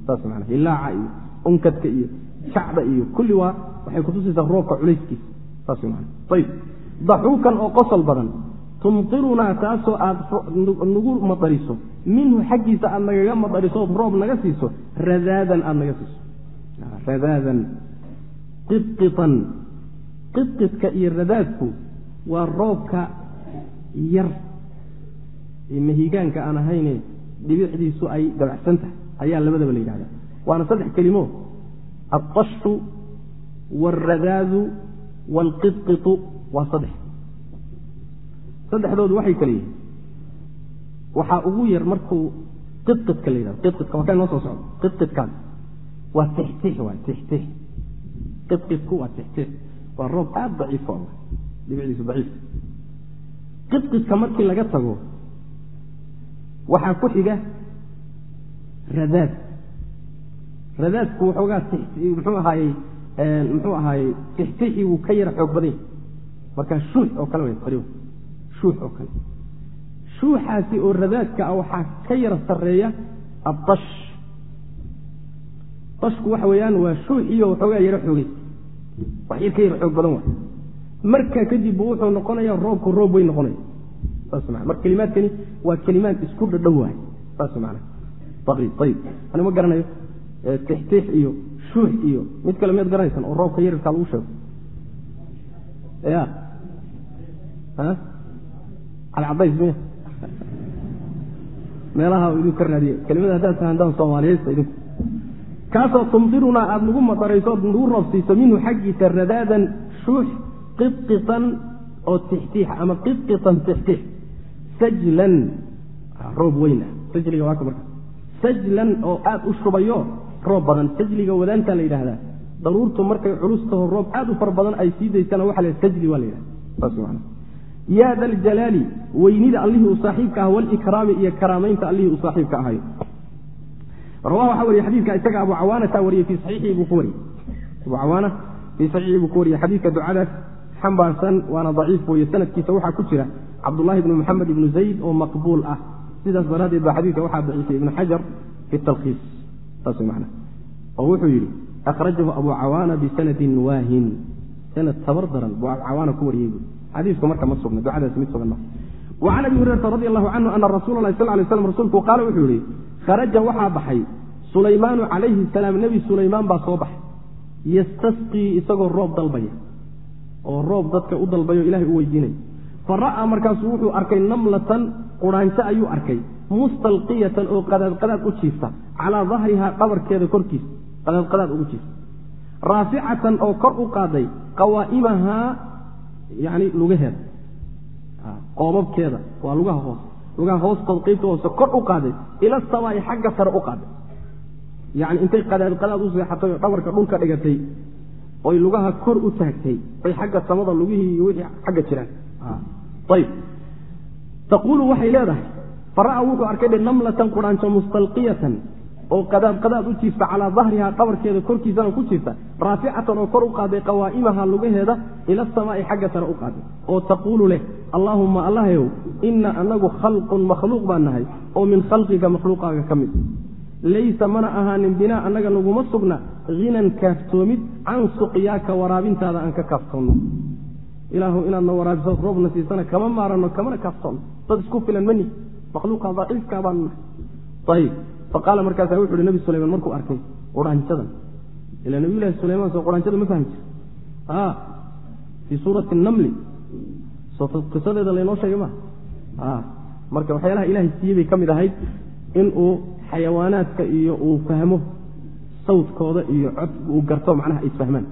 saas mana hilaaca iyo unkadka iyo jacda iyo kulli waa waxay kutusaysaa roobka culayskiisa. Saas mana ayib daxuukan oo qosol badan tumtirunaa taasoo aad nagu madariso minhu xaggiisa aad nagaga madariso ood roob naga siiso. Radaadan aada naga siiso. Radaadan. Qiqian qiqidka iyo radaadku waa roobka yar. Ee mahigaanka aan ahayne dhibicdiisu ay dabacsan tahay. Ayaa labadaba la yidhahda waana saddex kelimo. Altashu waalradaadu waalqiqitu waa saddex saddexdoodu waxay kale yihiin. Waxaa ugu yar markuu qiqidka la yidhahdo qiqidka waa kay noo soo socdo qiqidkaas waa tixtix waay tixtix qiqidku waa tixtix waa roob aada daciifo dhibicdiisu daciif. Qiqidka markii laga tago waxaa ku xiga radaad. Radaadku waxoogaa muxuu ahaayey muxuu ahaayey tixtixi wuu ka yara xoog badanya markaa shuux oo kale way qariba shuux oo kale shuuxaasi oo radaadka ah waxaa ka yara sarreeya addash dashku waxa weeyaan waa shuuxiyo waxoogaa yaro xoogay wax yar ka yara xoog badan waay markaa kadib bu wuxuu noqonaya roobku roob way noqonaya saas maa marka kelimaadkani waa kelimaad isku dhadhow waay saas maana taqriib ayib ani ma garanayo tixtiix iyo shuux iyo mid kale miyaad garanaysan oo roobka yarirkaa lagu sheego ya calcadays miya meelaha idinku ka raadiye kelimada haddaad fahantaan soomaaliyeysta idinku kaasoo tumdirunaa aada nagu madarayso ood nagu roobsiiso minhu xaggiisa radaadan shuux qiqitan oo tixtiix ama qiqitan tixtiix. Sajlan. Roob weyn ah. Sajliga waa ka marka sajlan oo aada u shubayo roob badan. Sajliga wadaantaa la yidhaahdaa. Daruurtu markay culus taho roob aada u fara badan ay sii daysana waxa la sajli waa la yidhahda saas man yaa da ljalaali weynida allihii uu saaxiibka ah walikraami iyo karaamaynta allihii uu saaxiibka ahayo rawa waxaa wariye xadiidka isaga abu cawaanata wariyey fii saxiixii buu ku wariyey. Abu cawaana fii saxiixii buu ku wariyey xadiidka ducadaas xambaarsan waana daciif weeye sanadkiisa waxaa ku jira cabdullahi ibnu moxamed ibnu zayd oo maqbuul ah. Sidaas daraaddeed baa xadiidka waxaa daciifay ibnu xajar fi talkhiis saas man oo wuxuu yidhi akhrajahu abu cawaana bisanadin waahin. Sanad tabar daran buu abu cawaana ku wariyey buui xadiisku marka ma sugna ducadaasi mid sugan wacan abi hurayrata radi allahu canhu ana rasuula lahi sal lay slam rasuulku qaala wuxuu yihi kharaja waxaa baxay sulaymaanu calayhi salaam nebi sulaymaan baa soo baxay. Yastasqii isagoo roob dalbaya oo roob dadka u dalbayo ilahay u weydiinay. Fa ra'aa markaasuu wuxuu arkay namlatan quraanjo ayuu arkay mustalqiyatan oo qadaad qadaad u jiifta calaa dahrihaa dhabarkeeda korkiisa qadaad qadaad ugu jiifta. Raaficatan oo kor u qaaday qawaa'imahaa yani lugaheeda qoobabkeeda waa lugaha hoos. Lugaha hoostood qaybta hoose kor u qaaday. Ila samaa'i xagga sare u qaaday. Yani intay qadaad u seexatay oo dhabarka dhulka dhigatay oy lugaha kor u taagtay bay xagga samada lugihii iyo wixii xagga jiraan. Ayb taquulu waxay leedahay fara'a wuxuu arkay namlatan quraanjo mustalqiyatan oo qadaad qadaad u jiifta calaa dahriha dhabarkeeda korkiisana ku jirta raaficatan oo kor u qaaday qawaa'imaha lugaheeda ila samaa'i xagga sare u qaaday. Oo taquulu leh allaahumma allahyow ina anagu khalqun makhluuq baan nahay oo min khalqiga makhluuqaaga ka mid. Laysa mana ahaanin binaa annaga naguma sugna hinan kaaftoomid can suqyaaka waraabintaada aan ka kaaftoonno ilaahu inaadna waraabiso roobna siisana kama maaranno kamana kaaftoonno dad isku filan mani makhluuqa daciifkaa baanu nahay. Ayib faqaala markaasa wuxu uhi nabi sulayman markuu arkay quraanjadan ila nabiyulahi sulayman soo quraanjada ma fahmi jir fii suurati namli soo qisadeeda laynoo sheegay ma marka waxyaalaha ilahay siiyey bay ka mid ahayd inuu xayawaanaadka iyo uu fahmo sawdkooda iyo cod uu garto macnaha ay isfahmaan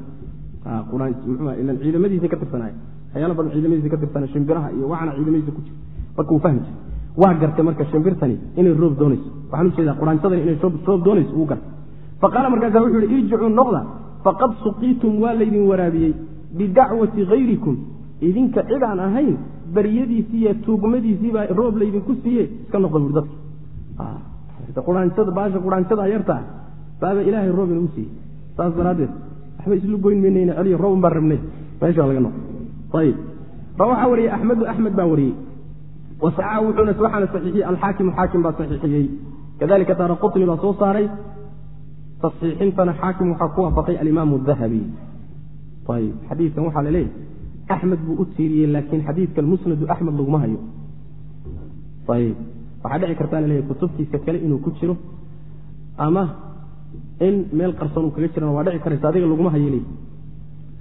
ilan ciidamadiisa ka tirsanay waxyaala badan ciidamadiisa ka tirsana shimbiraha iyo waxana ciidamadiisa ku jira marka uu fahmi jira waa gartay marka shimbirtani inay roob doonayso. Waxaan u jeedaa quraansadani inay roob doonayso uu gartay. Faqaala markaasa wuxuu yihi irjicuu noqda faqad suqiitum waa laydin waraabiyey bidacwati hayrikum idinka cid aan ahayn baryadiisii iyo tuugmadiisiibaa roob laydinku siiye iska noqda buri dadka. Quraanada baasha quraanjada yartaa baaba ilaahay roob inagu siiyey. Saas daraaddeed waxba islu goyn maynayna celiyo roobun baan rabnay. Meesha laga noqo ayib waxaa wariyey axmedu axmed baa wariyey waxaana saxiixiyey alxaakimu xaakim baa saxiixiyey kadalika daara qutni baa soo saaray tasxiixintana xaakim waxaa ku waafaqay alimaamu dahabi ayib xadiidkan waxaa la leeyahy axmed buu u tiiriyey laakiin xadiidkan musnadu axmed laguma hayo ayib waxaa dhici kartaa laleeyahy kutubtiisa kale inuu ku jiro ama in meel qarsoon uu kaga jirana waa dhici karaysa adiga laguma hayo leey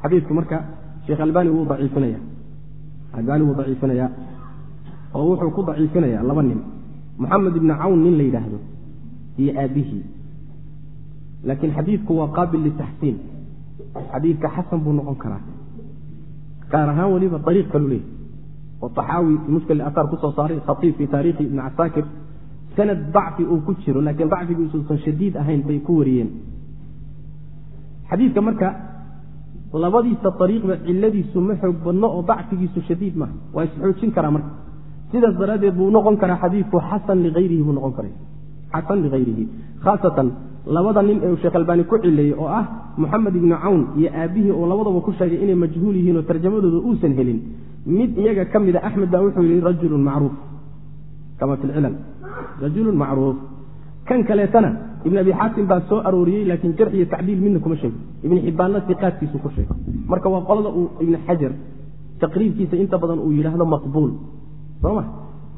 xadiidku marka sheekh albani wuu daciifinaya oo wuxuu ku daciifinayaa laba nin. Moxamed ibni cawn nin la yidhaahdo iyo aabihii laakiin xadiidku waa qaabil litaxsiin xadiidka xasan buu noqon karaa. Gaar ahaan weliba ariiq kalu leeyahy oo axaawi mushkil aar ku soo saaray khaiib fi taarikhi ibni casaakir sanad dacfi uu ku jiro laakiin dacfigiisuusan shadiid ahayn bay ku wariyeen. Xadiidka marka labadiisa ariiqba ciladiisu ma xoog badno oo dacfigiisu shadiid maaha waa isxoojin karaa marka sidaas daraaddeed buu noqon karaa xadiidku xasan liayrihi buu noqon kara xasan liayrihi khaasatan labada nin ee uu sheekh albaani ku cileeyey oo ah moxamed ibni cawn iyo aabihii oo labadaba ku sheegay inay majhuul yihiin oo tarjamadooda uusan helin mid iyaga ka mida axmed baa wuxuu yihi rajulun macruuf. Kama fi lcilal rajulun macruuf. Kan kaleetana ibn abi xaatim baa soo arooriyey laakiin jarx iyo tacdiil midna kuma sheegin. Ibn xibbaanna siqaadkiisu ku sheegay. Marka waa qolada uu ibn xajar taqriibkiisa inta badan uu yidhaahdo maqbuul soma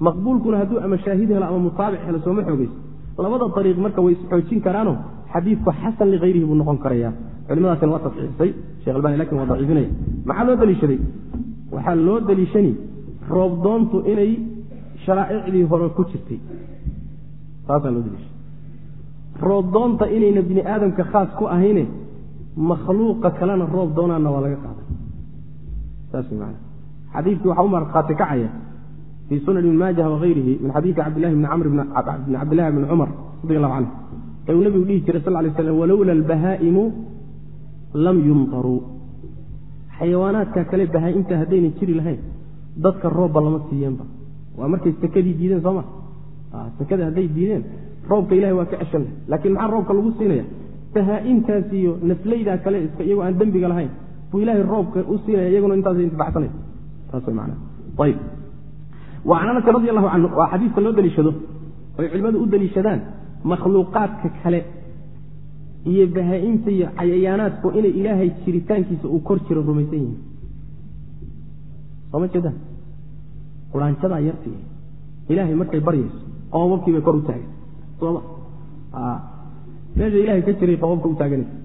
maqbuulkuna hadduu ama shaahid helo ama mutaabic helo sooma xoogeyso labada ariiq marka way isxoojin karaano xadiidku xasan liayrihi buu noqon karaya. Culimadaasina waa tasxiixisay shekh albani laakiin waa daciifinaya. Maxaa loo daliishaday? Waxaa loo daliishani roobdoontu inay sharaa'icdii hore ku jirtay. Saasaa loo daliishay. Roobdoonta inayna bini aadamka khaas ku ahayne makhluuqa kalena roob doonaanna waa laga qaaday. Saas man xadiidkii waxaa u markhaati kacaya fii sunan ibn maajah wagayrihi min xadiidi cabdillahi bni cabdillahi bni cumar radi allahu canhu ee uu nebigu dhihi jiray sal lay slam walowla albahaa'imu lam yumtaruu xayawaanaadka kale bahaa-imta haddaynan jiri lahayn dadka roobba lama siiyeenba waa markay sakadii diideen sooma sakada hadday diideen roobka ilahay waa ka ceshan laakiin maxaa roobka lagu siinaya bahaa-imtaas iyo naflaydaa kale iyagoo aan dembiga lahayn buu ilaahay roobka u siinaya iyaguna intaas intifacsanay saas way macana ayib wa can anasin radi allahu canhu waa xadiiska loo daliishado oy culimmadu u daliishadaan makhluuqaadka kale iyo bahaa-imta iyo cayayaanaadku inay ilaahay jiritaankiisa uu kor jiro rumaysan yihiin. Sooma jeedaan? Quraanjadaa yarti ilaahay markay baryayso qoobabkii bay kor u taagay sooma? Meesha ilahay ka jiray qoobabka u taaganaysa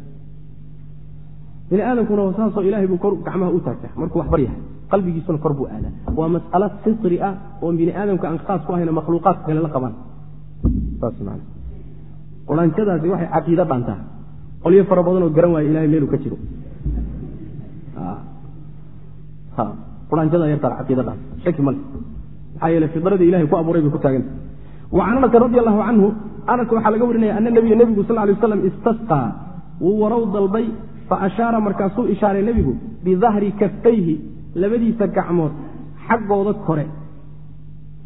bini aadamkuna saasoo ilahay buu kor gacmaha u taagtaa markuu wax baryahay qalbigiisuna kor buu aadaa. Waa mas'alo fitri ah oo bini aadamka aan khaas ku ahayna makhluuqaadka kale la man quraanjadaasi waxay caqiida dhaantaa. Qolyo fara badanoo garan waaya ilahay meelu ka jiro. Yeele fidradii ilahay ku abuuray bay ku taaganta wa can anasin radi allahu canhu anas waxaa laga warinaya ana nabiya nebigu sal lay waslam istasqaa. Wuu warow dalbay fa ashaara markaasuu ishaaray nebigu bidahri kaffayhi labadiisa gacmood xaggooda kore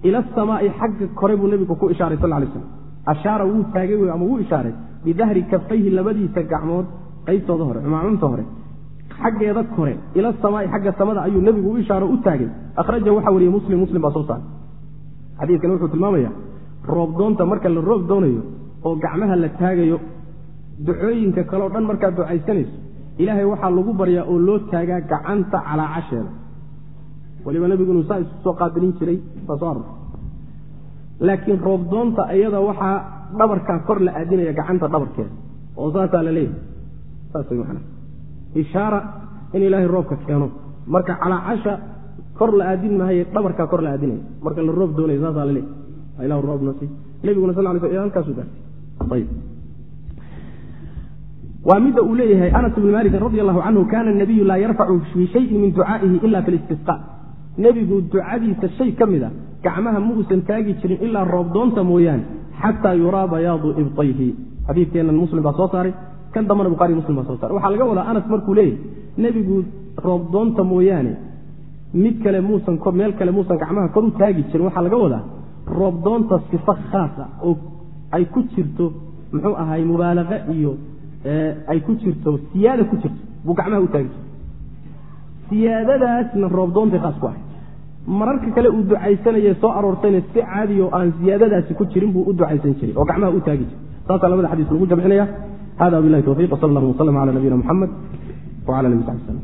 ila asamaai xagga kore buu nebigu ku ishaaray sal lay slam ashaara wuu taagay wey ama wuu ishaaray bidahri kaffayhi labadiisa gacmood qaybtooda hore maacunta hore. Xaggeeda kore ila samaai xagga samada ayuu nebigu u ishaaro u taagay. Akhraja waxaa wariyey muslim muslim baa soo saaray. Xadiidkan wuxuu tilmaamaya roob doonta marka la roob doonayo oo gacmaha la taagayo ducooyinka kaleo dhan markaad ducaysanayso ilaahay waxaa lagu baryaa oo loo taagaa gacanta calaacasheeda waliba nebigu inuu saa isu soo qaabilin jiray saa soo aror. Laakiin roob doonta iyada waxaa dhabarkaa kor la aadinaya gacanta dhabarkeeda oo saasaa la leeyahay. Saas way macnaa ishaara in ilaahay roobka keeno. Marka calaacasha kor la aadin maayo dhabarkaa kor la aadinaya. Marka la roob doonayo saasaa la leeyahay. Ilah roob nasi nebiguna sal lay sl halkaasu gaartay ayib waa midda uu leeyahay anas ibni malikin radi allahu canhu kana nabiyu laa yarfacu fii shayin min ducaa'ihi ila fi listisqa nebigu ducadiisa shay ka mid a gacmaha ma uusan taagi jirin ilaa roob doonta mooyaane xataa yuraa bayaadu ibtayhi. Xadiidkeennan muslim baa soo saaray kan dambana buhari muslim baa soo saaray. Waxaa laga wadaa anas markuu leeyahay nebigu roob doonta mooyaane mid kale muusan meel kale muusan gacmaha kor u taagi jirin. Waxaa laga wadaa roob doonta sifo khaasa oo ay ku jirto muxuu ahay mubaalaqa iyo ay ku jirto siyaada ku jirto buu gacmaha u taagi jiray. Siyaadadaasna roob doontay khaas ku ahay. Mararka kale uu ducaysanaya soo aroortayna si caadi oo aan siyaadadaasi ku jirin buu u ducaysan jiray oo gacmaha u taagi jiray. Saasaa labada xadiis lagu jamcinaya. Hada bilahi tawfiq wsal allahuma wslm ala nabiyina muxamed wala ali w sabi slm